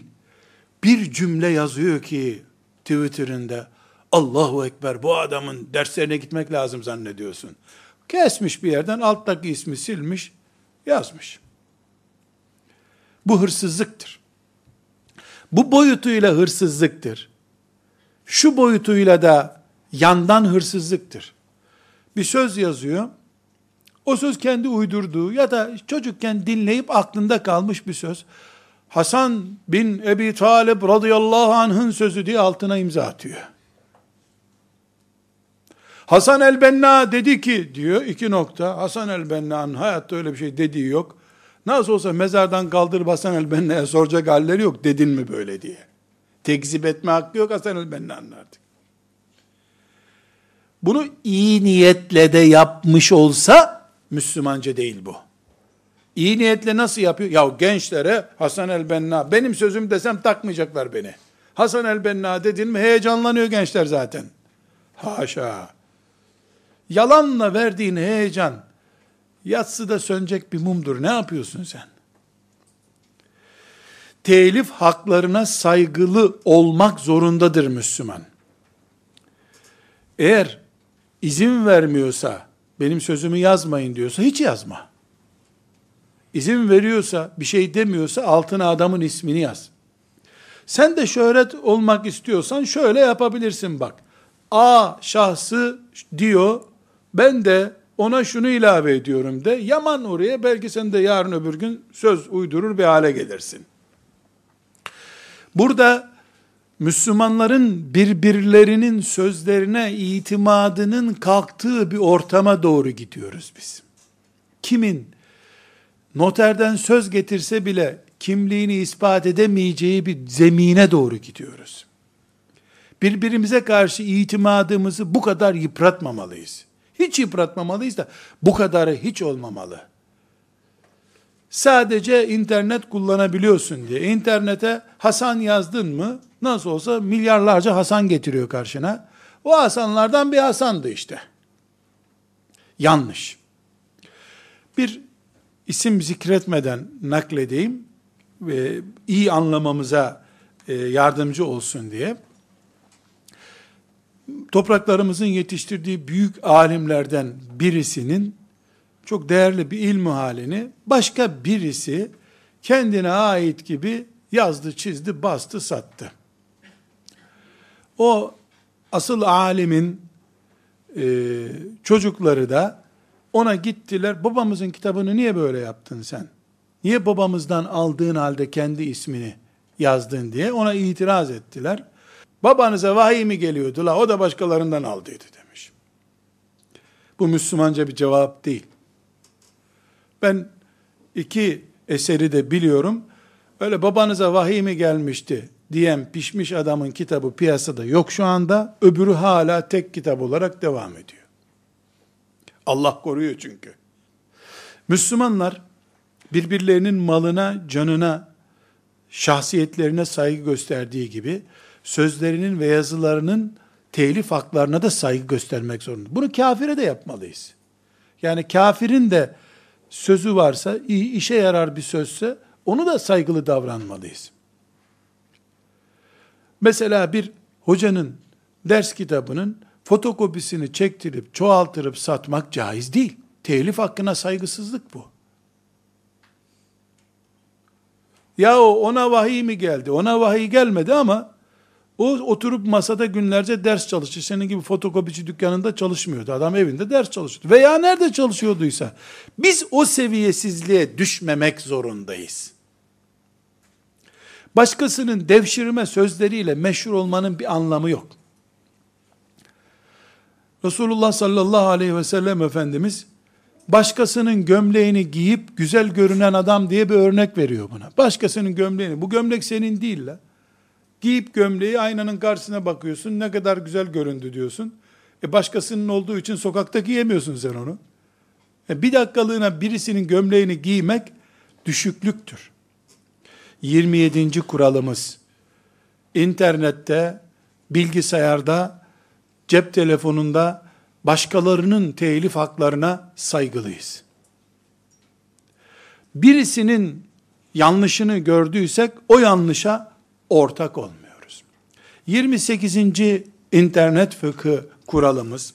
Bir cümle yazıyor ki Twitter'ında Allahu Ekber bu adamın derslerine gitmek lazım zannediyorsun. Kesmiş bir yerden alttaki ismi silmiş, yazmış. Bu hırsızlıktır. Bu boyutuyla hırsızlıktır. Şu boyutuyla da yandan hırsızlıktır. Bir söz yazıyor. O söz kendi uydurduğu ya da çocukken dinleyip aklında kalmış bir söz. Hasan bin Ebi Talib radıyallahu anh'ın sözü diye altına imza atıyor. Hasan el-Benna dedi ki diyor iki nokta. Hasan el-Benna'nın hayatta öyle bir şey dediği yok. Nasıl olsa mezardan kaldırıp Hasan el-Benna'ya soracak halleri yok dedin mi böyle diye. Tekzip etme hakkı yok Hasan el-Benna'nın artık. bunu iyi niyetle de yapmış olsa Müslümanca değil bu. İyi niyetle nasıl yapıyor? Ya gençlere Hasan el-Benna, benim sözüm desem takmayacaklar beni. Hasan el-Benna dedin mi heyecanlanıyor gençler zaten. Haşa. Yalanla verdiğin heyecan, yatsıda sönecek bir mumdur. Ne yapıyorsun sen? Telif haklarına saygılı olmak zorundadır Müslüman. Eğer izin vermiyorsa, benim sözümü yazmayın diyorsa hiç yazma. İzin veriyorsa, bir şey demiyorsa altına adamın ismini yaz. Sen de şöhret olmak istiyorsan şöyle yapabilirsin bak. A şahsı diyor, ben de ona şunu ilave ediyorum de, yaman oraya belki sen de yarın öbür gün söz uydurur bir hale gelirsin. Burada Müslümanların birbirlerinin sözlerine itimadının kalktığı bir ortama doğru gidiyoruz biz. Kimin noterden söz getirse bile kimliğini ispat edemeyeceği bir zemine doğru gidiyoruz. Birbirimize karşı itimadımızı bu kadar yıpratmamalıyız. Hiç yıpratmamalıyız da bu kadarı hiç olmamalı. Sadece internet kullanabiliyorsun diye. İnternete Hasan yazdın mı nasıl olsa milyarlarca Hasan getiriyor karşına. O Hasanlardan bir Hasan'dı işte. Yanlış. Bir isim zikretmeden nakledeyim ve iyi anlamamıza e, yardımcı olsun diye. Topraklarımızın yetiştirdiği büyük alimlerden birisinin çok değerli bir ilmi halini başka birisi kendine ait gibi yazdı, çizdi, bastı, sattı. O asıl alimin e, çocukları da ona gittiler, babamızın kitabını niye böyle yaptın sen? Niye babamızdan aldığın halde kendi ismini yazdın diye ona itiraz ettiler. Babanıza vahiy mi geliyordu la o da başkalarından aldıydı demiş. Bu Müslümanca bir cevap değil. Ben iki eseri de biliyorum. Öyle babanıza vahiy mi gelmişti diyen pişmiş adamın kitabı piyasada yok şu anda. Öbürü hala tek kitap olarak devam ediyor. Allah koruyor çünkü. Müslümanlar birbirlerinin malına, canına, şahsiyetlerine saygı gösterdiği gibi sözlerinin ve yazılarının telif haklarına da saygı göstermek zorunda. Bunu kafire de yapmalıyız. Yani kafirin de sözü varsa, iyi işe yarar bir sözse onu da saygılı davranmalıyız. Mesela bir hocanın ders kitabının fotokopisini çektirip çoğaltırıp satmak caiz değil. Telif hakkına saygısızlık bu. Ya ona vahiy mi geldi? Ona vahiy gelmedi ama o oturup masada günlerce ders çalıştı. Senin gibi fotokopici dükkanında çalışmıyordu. Adam evinde ders çalışıyordu. Veya nerede çalışıyorduysa. Biz o seviyesizliğe düşmemek zorundayız. Başkasının devşirme sözleriyle meşhur olmanın bir anlamı yok. Resulullah sallallahu aleyhi ve sellem Efendimiz başkasının gömleğini giyip güzel görünen adam diye bir örnek veriyor buna. Başkasının gömleğini, bu gömlek senin değil la. Giyip gömleği aynanın karşısına bakıyorsun. Ne kadar güzel göründü diyorsun. E başkasının olduğu için sokakta giyemiyorsun sen onu. E bir dakikalığına birisinin gömleğini giymek düşüklüktür. 27. kuralımız internette, bilgisayarda, cep telefonunda başkalarının telif haklarına saygılıyız. Birisinin yanlışını gördüysek o yanlışa ortak olmuyoruz. 28. internet fıkı kuralımız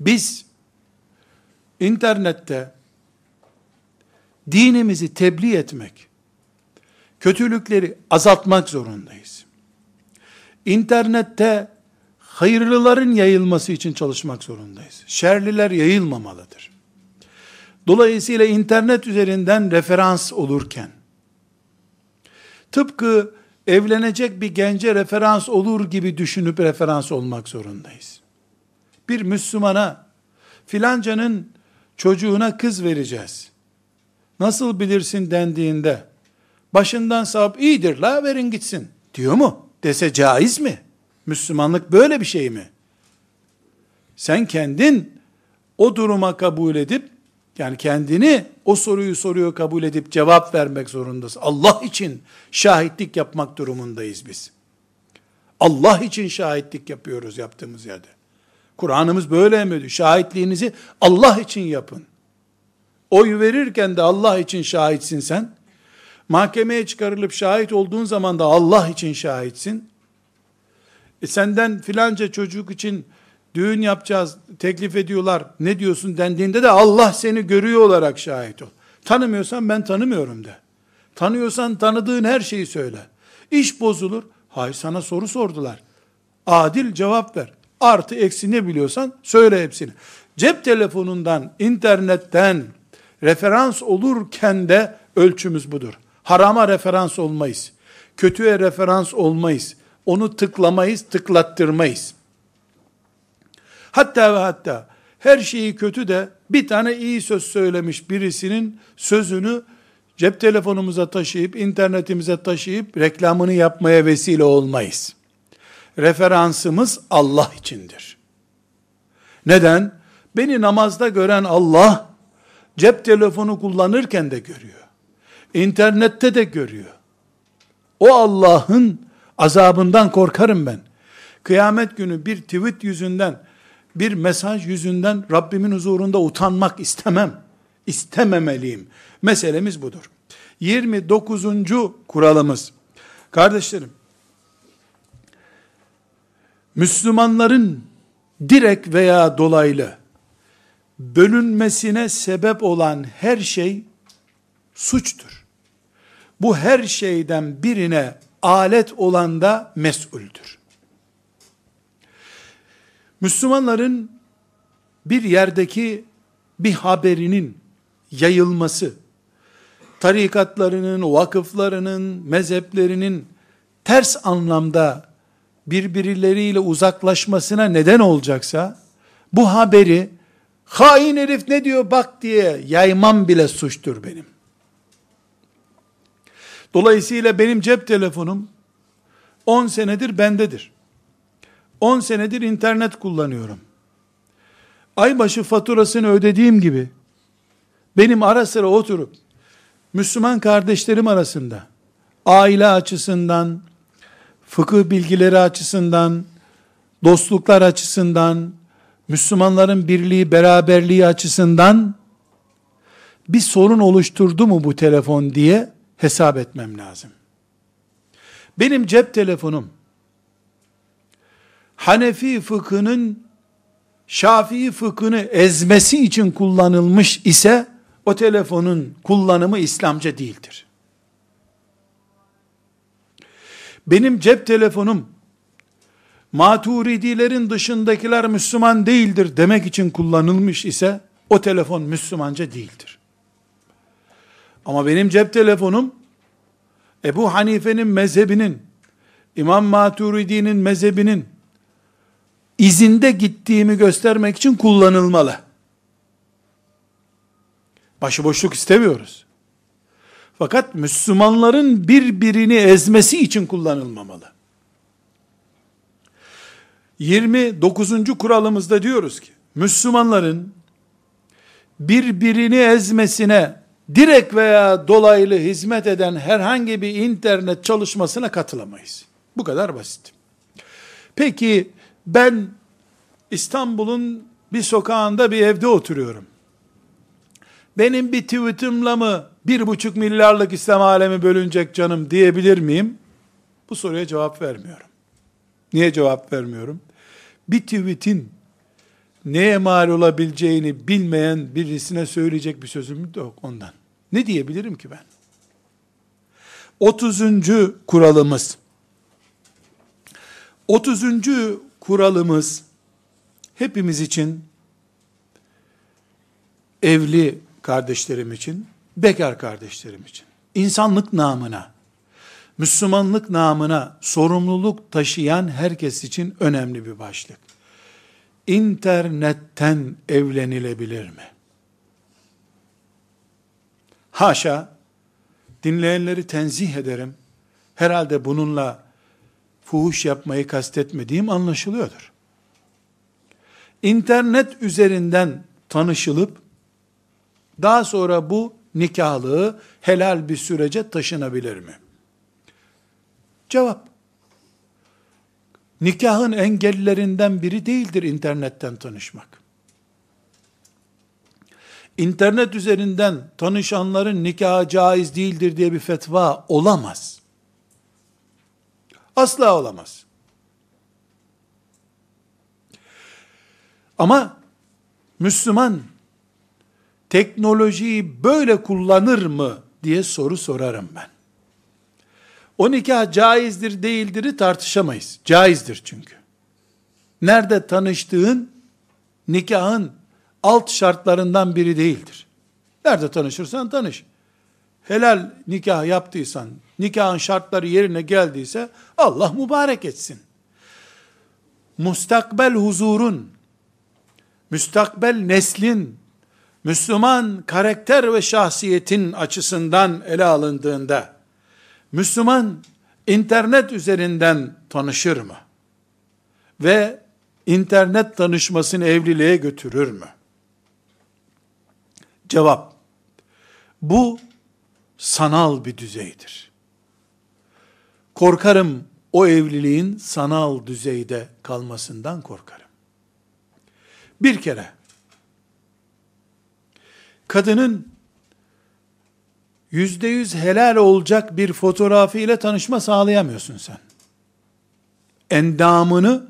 biz internette dinimizi tebliğ etmek, kötülükleri azaltmak zorundayız. İnternette hayırlıların yayılması için çalışmak zorundayız. Şerliler yayılmamalıdır. Dolayısıyla internet üzerinden referans olurken, Tıpkı evlenecek bir gence referans olur gibi düşünüp referans olmak zorundayız. Bir Müslümana filancanın çocuğuna kız vereceğiz. Nasıl bilirsin dendiğinde başından sahip iyidir la verin gitsin diyor mu? Dese caiz mi? Müslümanlık böyle bir şey mi? Sen kendin o duruma kabul edip, yani kendini o soruyu soruyor kabul edip cevap vermek zorundasın. Allah için şahitlik yapmak durumundayız biz. Allah için şahitlik yapıyoruz yaptığımız yerde. Kur'an'ımız böyle emrediyor. Şahitliğinizi Allah için yapın. Oy verirken de Allah için şahitsin sen. Mahkemeye çıkarılıp şahit olduğun zaman da Allah için şahitsin. E senden filanca çocuk için düğün yapacağız, teklif ediyorlar, ne diyorsun dendiğinde de Allah seni görüyor olarak şahit ol. Tanımıyorsan ben tanımıyorum de. Tanıyorsan tanıdığın her şeyi söyle. İş bozulur. Hayır sana soru sordular. Adil cevap ver. Artı eksi ne biliyorsan söyle hepsini. Cep telefonundan, internetten referans olurken de ölçümüz budur. Harama referans olmayız. Kötüye referans olmayız. Onu tıklamayız, tıklattırmayız. Hatta ve hatta her şeyi kötü de bir tane iyi söz söylemiş birisinin sözünü cep telefonumuza taşıyıp, internetimize taşıyıp reklamını yapmaya vesile olmayız. Referansımız Allah içindir. Neden? Beni namazda gören Allah, cep telefonu kullanırken de görüyor. İnternette de görüyor. O Allah'ın azabından korkarım ben. Kıyamet günü bir tweet yüzünden, bir mesaj yüzünden Rabbimin huzurunda utanmak istemem. İstememeliyim. Meselemiz budur. 29. kuralımız. Kardeşlerim, Müslümanların direkt veya dolaylı bölünmesine sebep olan her şey suçtur. Bu her şeyden birine alet olan da mesuldür. Müslümanların bir yerdeki bir haberinin yayılması, tarikatlarının, vakıflarının, mezheplerinin ters anlamda birbirleriyle uzaklaşmasına neden olacaksa, bu haberi hain herif ne diyor bak diye yaymam bile suçtur benim. Dolayısıyla benim cep telefonum 10 senedir bendedir. 10 senedir internet kullanıyorum. Aybaşı faturasını ödediğim gibi benim ara sıra oturup Müslüman kardeşlerim arasında aile açısından, fıkıh bilgileri açısından, dostluklar açısından, Müslümanların birliği, beraberliği açısından bir sorun oluşturdu mu bu telefon diye hesap etmem lazım. Benim cep telefonum Hanefi fıkhının Şafii fıkhını ezmesi için kullanılmış ise o telefonun kullanımı İslamca değildir. Benim cep telefonum maturidilerin dışındakiler Müslüman değildir demek için kullanılmış ise o telefon Müslümanca değildir. Ama benim cep telefonum Ebu Hanife'nin mezhebinin, İmam Maturidi'nin mezhebinin izinde gittiğimi göstermek için kullanılmalı. Başıboşluk istemiyoruz. Fakat Müslümanların birbirini ezmesi için kullanılmamalı. 29. kuralımızda diyoruz ki, Müslümanların birbirini ezmesine direkt veya dolaylı hizmet eden herhangi bir internet çalışmasına katılamayız. Bu kadar basit. Peki ben İstanbul'un bir sokağında bir evde oturuyorum. Benim bir tweetimla mı bir buçuk milyarlık İslam alemi bölünecek canım diyebilir miyim? Bu soruya cevap vermiyorum. Niye cevap vermiyorum? Bir tweetin neye mal olabileceğini bilmeyen birisine söyleyecek bir sözüm yok ondan. Ne diyebilirim ki ben? 30. kuralımız. 30. kuralımız hepimiz için evli kardeşlerim için, bekar kardeşlerim için, insanlık namına, Müslümanlık namına sorumluluk taşıyan herkes için önemli bir başlık. İnternetten evlenilebilir mi? Haşa, dinleyenleri tenzih ederim. Herhalde bununla fuhuş yapmayı kastetmediğim anlaşılıyordur. internet üzerinden tanışılıp daha sonra bu nikahlığı helal bir sürece taşınabilir mi? Cevap. Nikahın engellerinden biri değildir internetten tanışmak. İnternet üzerinden tanışanların nikahı caiz değildir diye bir fetva olamaz. Asla olamaz. Ama Müslüman teknolojiyi böyle kullanır mı diye soru sorarım ben. O nikah caizdir değildir'i tartışamayız. Caizdir çünkü. Nerede tanıştığın nikahın alt şartlarından biri değildir. Nerede tanışırsan tanış. Helal nikah yaptıysan, nikahın şartları yerine geldiyse Allah mübarek etsin. Mustakbel huzurun, müstakbel neslin, Müslüman karakter ve şahsiyetin açısından ele alındığında, Müslüman internet üzerinden tanışır mı? Ve internet tanışmasını evliliğe götürür mü? Cevap, bu sanal bir düzeydir. Korkarım o evliliğin sanal düzeyde kalmasından korkarım. Bir kere kadının yüzde yüz helal olacak bir fotoğrafı ile tanışma sağlayamıyorsun sen. Endamını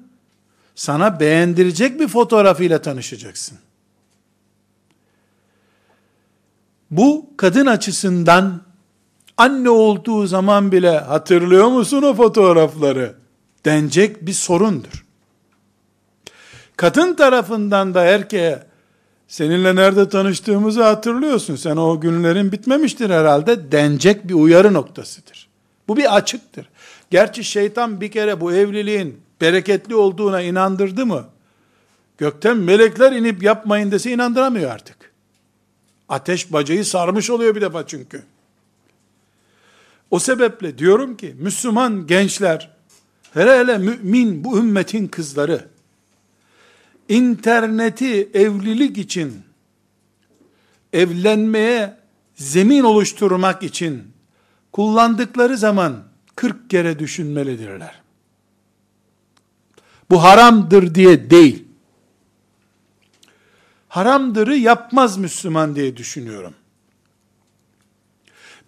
sana beğendirecek bir fotoğrafıyla tanışacaksın. Bu kadın açısından anne olduğu zaman bile hatırlıyor musun o fotoğrafları denecek bir sorundur. Kadın tarafından da erkeğe seninle nerede tanıştığımızı hatırlıyorsun. Sen o günlerin bitmemiştir herhalde denecek bir uyarı noktasıdır. Bu bir açıktır. Gerçi şeytan bir kere bu evliliğin bereketli olduğuna inandırdı mı? Gökten melekler inip yapmayın dese inandıramıyor artık. Ateş bacayı sarmış oluyor bir defa çünkü. O sebeple diyorum ki Müslüman gençler, hele hele mümin bu ümmetin kızları, interneti evlilik için, evlenmeye zemin oluşturmak için kullandıkları zaman 40 kere düşünmelidirler. Bu haramdır diye değil. Haramdırı yapmaz Müslüman diye düşünüyorum.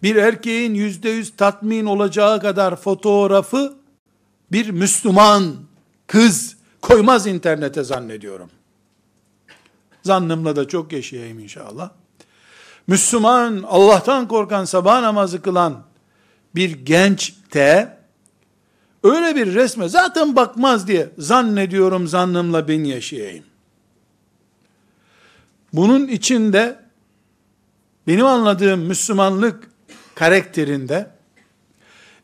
Bir erkeğin yüzde yüz tatmin olacağı kadar fotoğrafı bir Müslüman kız koymaz internete zannediyorum. Zannımla da çok yaşayayım inşallah. Müslüman, Allah'tan korkan, sabah namazı kılan bir genç de öyle bir resme zaten bakmaz diye zannediyorum zannımla ben yaşayayım. Bunun içinde benim anladığım Müslümanlık karakterinde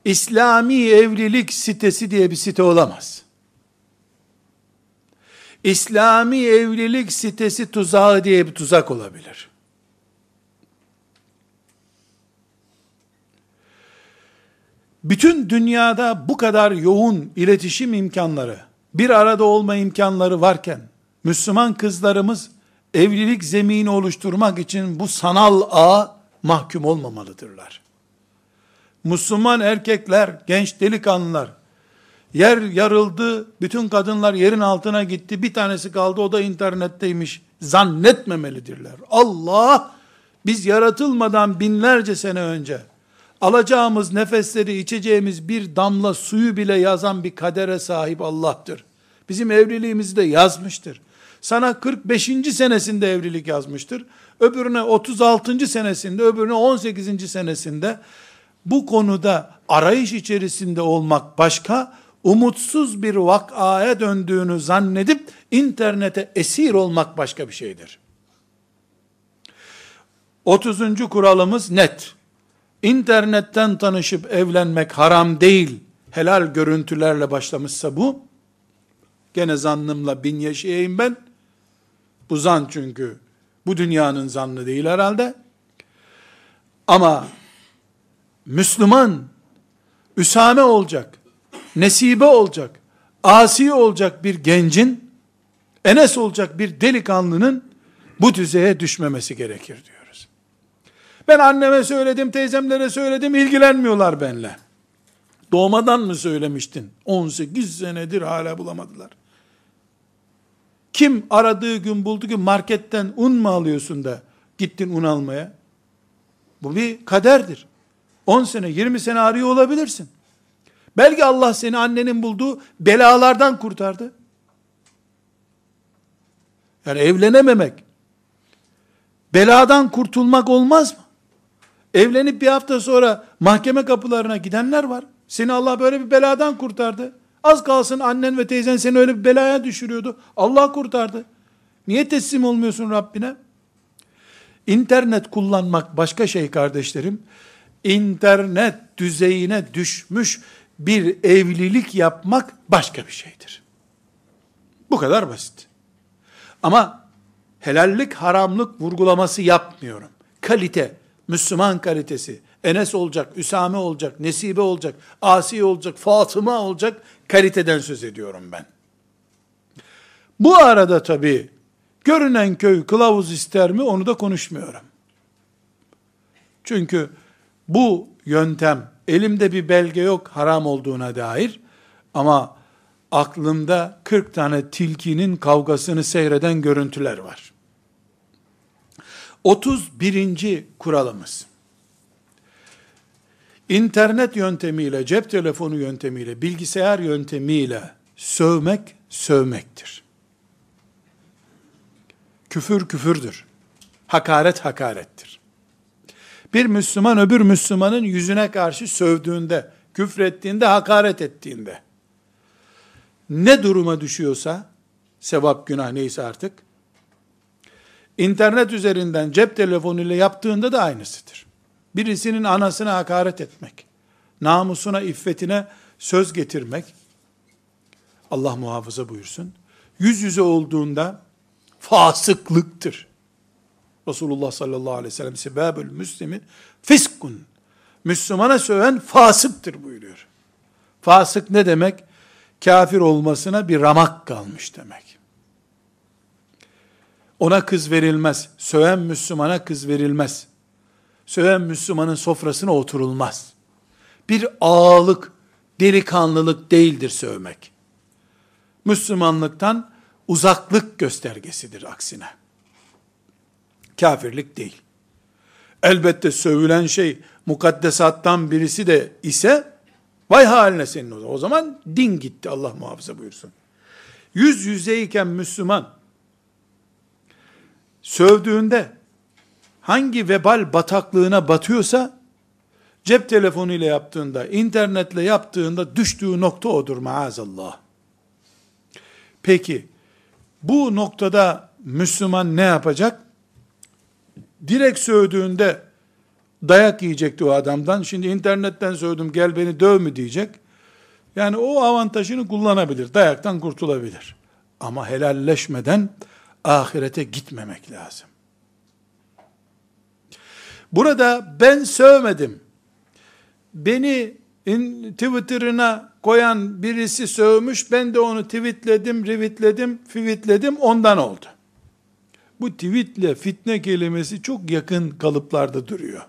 İslami evlilik sitesi diye bir site olamaz. İslami evlilik sitesi tuzağı diye bir tuzak olabilir. Bütün dünyada bu kadar yoğun iletişim imkanları, bir arada olma imkanları varken, Müslüman kızlarımız evlilik zemini oluşturmak için bu sanal ağ mahkum olmamalıdırlar. Müslüman erkekler, genç delikanlılar, yer yarıldı, bütün kadınlar yerin altına gitti, bir tanesi kaldı, o da internetteymiş, zannetmemelidirler. Allah, biz yaratılmadan binlerce sene önce, alacağımız nefesleri, içeceğimiz bir damla suyu bile yazan bir kadere sahip Allah'tır. Bizim evliliğimizi de yazmıştır. Sana 45. senesinde evlilik yazmıştır. Öbürüne 36. senesinde, öbürüne 18. senesinde bu konuda arayış içerisinde olmak başka, umutsuz bir vakaya döndüğünü zannedip internete esir olmak başka bir şeydir. 30. kuralımız net. İnternetten tanışıp evlenmek haram değil, helal görüntülerle başlamışsa bu, gene zannımla bin yaşayayım ben, bu zan çünkü bu dünyanın zannı değil herhalde. Ama Müslüman üsame olacak, nesibe olacak, asi olacak bir gencin Enes olacak bir delikanlının bu düzeye düşmemesi gerekir diyoruz. Ben anneme söyledim, teyzemlere söyledim, ilgilenmiyorlar benimle. Doğmadan mı söylemiştin? 18 senedir hala bulamadılar. Kim aradığı gün buldu ki marketten un mu alıyorsun da gittin un almaya? Bu bir kaderdir. 10 sene, 20 sene arıyor olabilirsin. Belki Allah seni annenin bulduğu belalardan kurtardı. Yani evlenememek, beladan kurtulmak olmaz mı? Evlenip bir hafta sonra mahkeme kapılarına gidenler var. Seni Allah böyle bir beladan kurtardı. Az kalsın annen ve teyzen seni öyle bir belaya düşürüyordu. Allah kurtardı. Niye teslim olmuyorsun Rabbine? İnternet kullanmak başka şey kardeşlerim. İnternet düzeyine düşmüş bir evlilik yapmak başka bir şeydir. Bu kadar basit. Ama helallik haramlık vurgulaması yapmıyorum. Kalite, Müslüman kalitesi, Enes olacak, Üsame olacak, Nesibe olacak, Asi olacak, Fatıma olacak kaliteden söz ediyorum ben. Bu arada tabi görünen köy kılavuz ister mi onu da konuşmuyorum. Çünkü bu yöntem elimde bir belge yok haram olduğuna dair ama aklımda 40 tane tilkinin kavgasını seyreden görüntüler var. 31. kuralımız. İnternet yöntemiyle, cep telefonu yöntemiyle, bilgisayar yöntemiyle sövmek sövmektir. Küfür küfürdür. Hakaret hakarettir. Bir Müslüman öbür Müslümanın yüzüne karşı sövdüğünde, küfrettiğinde, hakaret ettiğinde ne duruma düşüyorsa sevap günah neyse artık internet üzerinden cep telefonuyla yaptığında da aynısıdır. Birisinin anasına hakaret etmek, namusuna, iffetine söz getirmek, Allah muhafaza buyursun, yüz yüze olduğunda fasıklıktır. Resulullah sallallahu aleyhi ve sellem sebebül müslimi fiskun. Müslümana söven fasıktır buyuruyor. Fasık ne demek? Kafir olmasına bir ramak kalmış demek. Ona kız verilmez. Söven Müslümana kız verilmez. Söven Müslümanın sofrasına oturulmaz. Bir ağalık, delikanlılık değildir sövmek. Müslümanlıktan uzaklık göstergesidir aksine kafirlik değil. Elbette sövülen şey mukaddesattan birisi de ise vay haline senin o zaman. O zaman din gitti Allah muhafaza buyursun. Yüz yüzeyken Müslüman sövdüğünde hangi vebal bataklığına batıyorsa cep telefonu ile yaptığında, internetle yaptığında düştüğü nokta odur maazallah. Peki bu noktada Müslüman ne yapacak? direkt sövdüğünde dayak yiyecekti o adamdan. Şimdi internetten sövdüm gel beni döv mü diyecek. Yani o avantajını kullanabilir. Dayaktan kurtulabilir. Ama helalleşmeden ahirete gitmemek lazım. Burada ben sövmedim. Beni Twitter'ına koyan birisi sövmüş, ben de onu tweetledim, revitledim, fivitledim, ondan oldu bu tweetle fitne kelimesi çok yakın kalıplarda duruyor.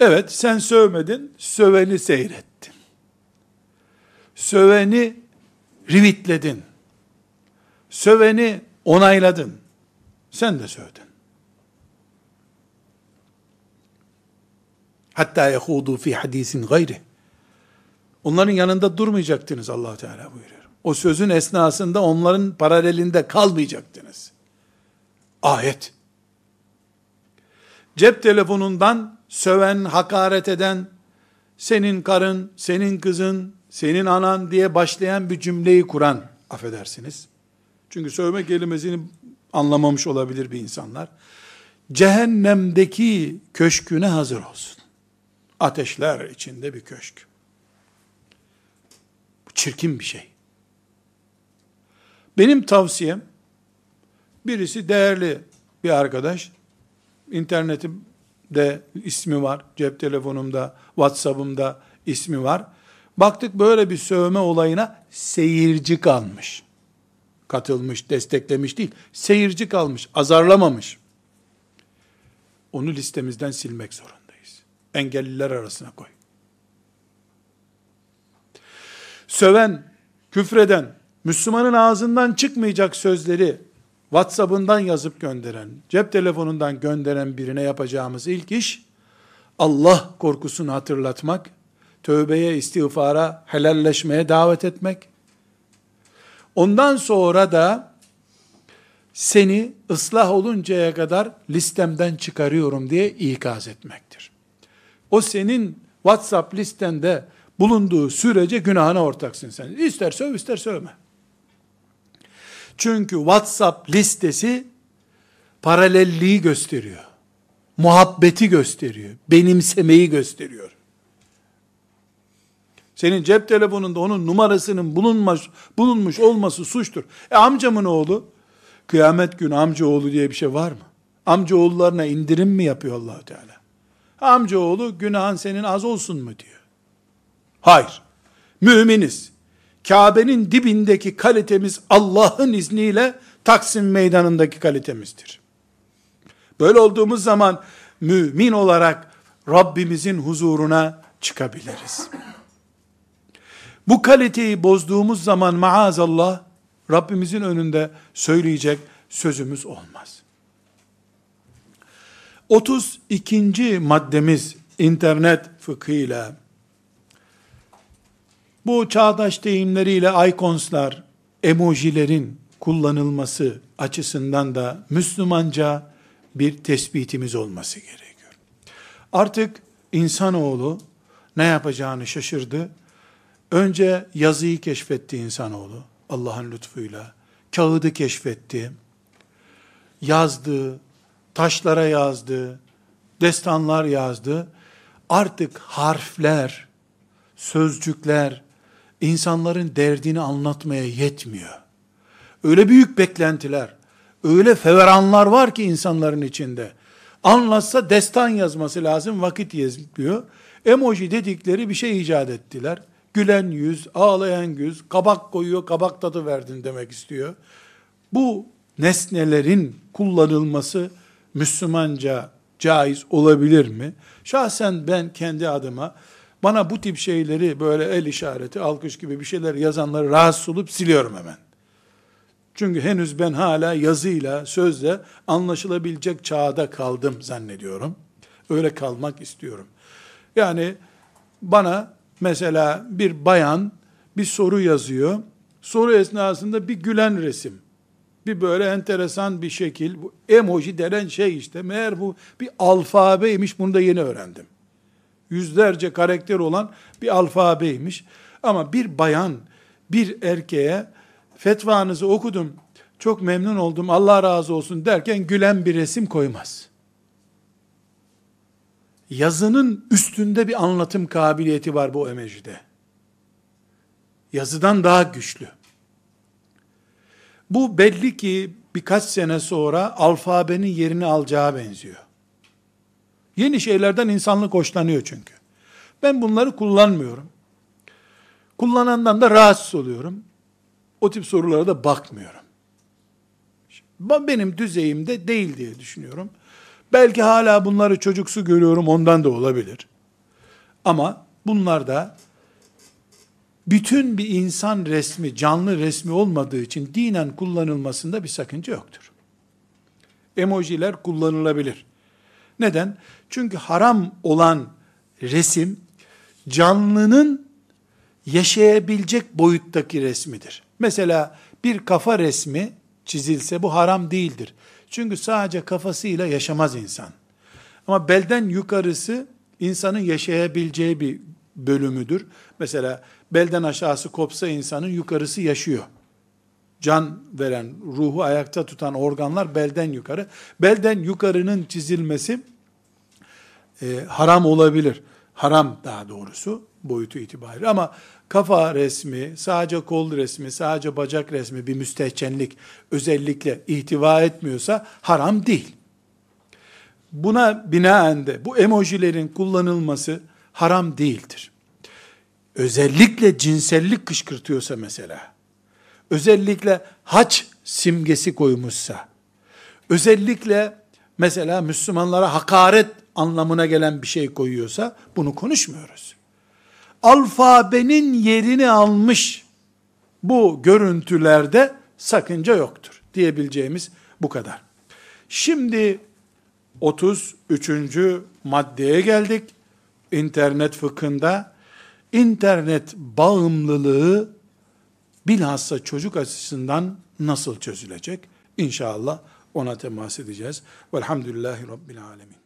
Evet sen sövmedin, söveni seyrettin. Söveni rivitledin. Söveni onayladın. Sen de sövdün. Hatta yehudu fi hadisin gayri. Onların yanında durmayacaktınız allah Teala buyuruyor. O sözün esnasında onların paralelinde kalmayacaktınız. Ayet. Cep telefonundan söven, hakaret eden, senin karın, senin kızın, senin anan diye başlayan bir cümleyi kuran, affedersiniz. Çünkü sövme kelimesini anlamamış olabilir bir insanlar. Cehennemdeki köşküne hazır olsun. Ateşler içinde bir köşk. Bu çirkin bir şey. Benim tavsiyem, Birisi değerli bir arkadaş, internetimde ismi var, cep telefonumda, WhatsApp'ımda ismi var. Baktık böyle bir sövme olayına seyirci kalmış. katılmış, desteklemiş değil. Seyirci kalmış, azarlamamış. Onu listemizden silmek zorundayız. Engelliler arasına koy. Söven, küfreden, Müslümanın ağzından çıkmayacak sözleri WhatsApp'ından yazıp gönderen, cep telefonundan gönderen birine yapacağımız ilk iş, Allah korkusunu hatırlatmak, tövbeye, istiğfara, helalleşmeye davet etmek. Ondan sonra da seni ıslah oluncaya kadar listemden çıkarıyorum diye ikaz etmektir. O senin WhatsApp listende bulunduğu sürece günahına ortaksın sen. İster söv ister sövme. Çünkü WhatsApp listesi paralelliği gösteriyor. Muhabbeti gösteriyor. Benimsemeyi gösteriyor. Senin cep telefonunda onun numarasının bulunmuş, bulunmuş olması suçtur. E amcamın oğlu, kıyamet günü amcaoğlu diye bir şey var mı? Amcaoğullarına indirim mi yapıyor allah Teala? Amcaoğlu günahın senin az olsun mu diyor. Hayır. Müminiz. Kabe'nin dibindeki kalitemiz Allah'ın izniyle Taksim meydanındaki kalitemizdir. Böyle olduğumuz zaman mümin olarak Rabbimizin huzuruna çıkabiliriz. Bu kaliteyi bozduğumuz zaman maazallah Rabbimizin önünde söyleyecek sözümüz olmaz. 32. maddemiz internet fıkhıyla bu çağdaş deyimleriyle iconslar, emojilerin kullanılması açısından da Müslümanca bir tespitimiz olması gerekiyor. Artık insanoğlu ne yapacağını şaşırdı. Önce yazıyı keşfetti insanoğlu Allah'ın lütfuyla. Kağıdı keşfetti. Yazdı, taşlara yazdı, destanlar yazdı. Artık harfler, sözcükler, insanların derdini anlatmaya yetmiyor. Öyle büyük beklentiler, öyle feveranlar var ki insanların içinde. Anlatsa destan yazması lazım, vakit yazmıyor. Emoji dedikleri bir şey icat ettiler. Gülen yüz, ağlayan yüz, kabak koyuyor, kabak tadı verdin demek istiyor. Bu nesnelerin kullanılması Müslümanca caiz olabilir mi? Şahsen ben kendi adıma bana bu tip şeyleri böyle el işareti, alkış gibi bir şeyler yazanları rahatsız olup siliyorum hemen. Çünkü henüz ben hala yazıyla, sözle anlaşılabilecek çağda kaldım zannediyorum. Öyle kalmak istiyorum. Yani bana mesela bir bayan bir soru yazıyor. Soru esnasında bir gülen resim. Bir böyle enteresan bir şekil. Bu emoji denen şey işte. Meğer bu bir alfabeymiş. Bunu da yeni öğrendim yüzlerce karakter olan bir alfabeymiş. Ama bir bayan bir erkeğe fetvanızı okudum, çok memnun oldum, Allah razı olsun derken gülen bir resim koymaz. Yazının üstünde bir anlatım kabiliyeti var bu emejide. Yazıdan daha güçlü. Bu belli ki birkaç sene sonra alfabenin yerini alacağı benziyor. Yeni şeylerden insanlık hoşlanıyor çünkü. Ben bunları kullanmıyorum. Kullanandan da rahatsız oluyorum. O tip sorulara da bakmıyorum. Benim düzeyimde değil diye düşünüyorum. Belki hala bunları çocuksu görüyorum ondan da olabilir. Ama bunlar da bütün bir insan resmi, canlı resmi olmadığı için dinen kullanılmasında bir sakınca yoktur. Emojiler kullanılabilir. Neden? Çünkü haram olan resim canlının yaşayabilecek boyuttaki resmidir. Mesela bir kafa resmi çizilse bu haram değildir. Çünkü sadece kafasıyla yaşamaz insan. Ama belden yukarısı insanın yaşayabileceği bir bölümüdür. Mesela belden aşağısı kopsa insanın yukarısı yaşıyor. Can veren, ruhu ayakta tutan organlar belden yukarı. Belden yukarının çizilmesi e, haram olabilir. Haram daha doğrusu boyutu itibariyle ama kafa resmi, sadece kol resmi, sadece bacak resmi bir müstehcenlik özellikle ihtiva etmiyorsa haram değil. Buna binaen de bu emojilerin kullanılması haram değildir. Özellikle cinsellik kışkırtıyorsa mesela, özellikle haç simgesi koymuşsa, özellikle mesela Müslümanlara hakaret anlamına gelen bir şey koyuyorsa bunu konuşmuyoruz. Alfabenin yerini almış bu görüntülerde sakınca yoktur diyebileceğimiz bu kadar. Şimdi 33. maddeye geldik. İnternet fıkhında internet bağımlılığı bilhassa çocuk açısından nasıl çözülecek? İnşallah ona temas edeceğiz. Velhamdülillahi Rabbil Alemin.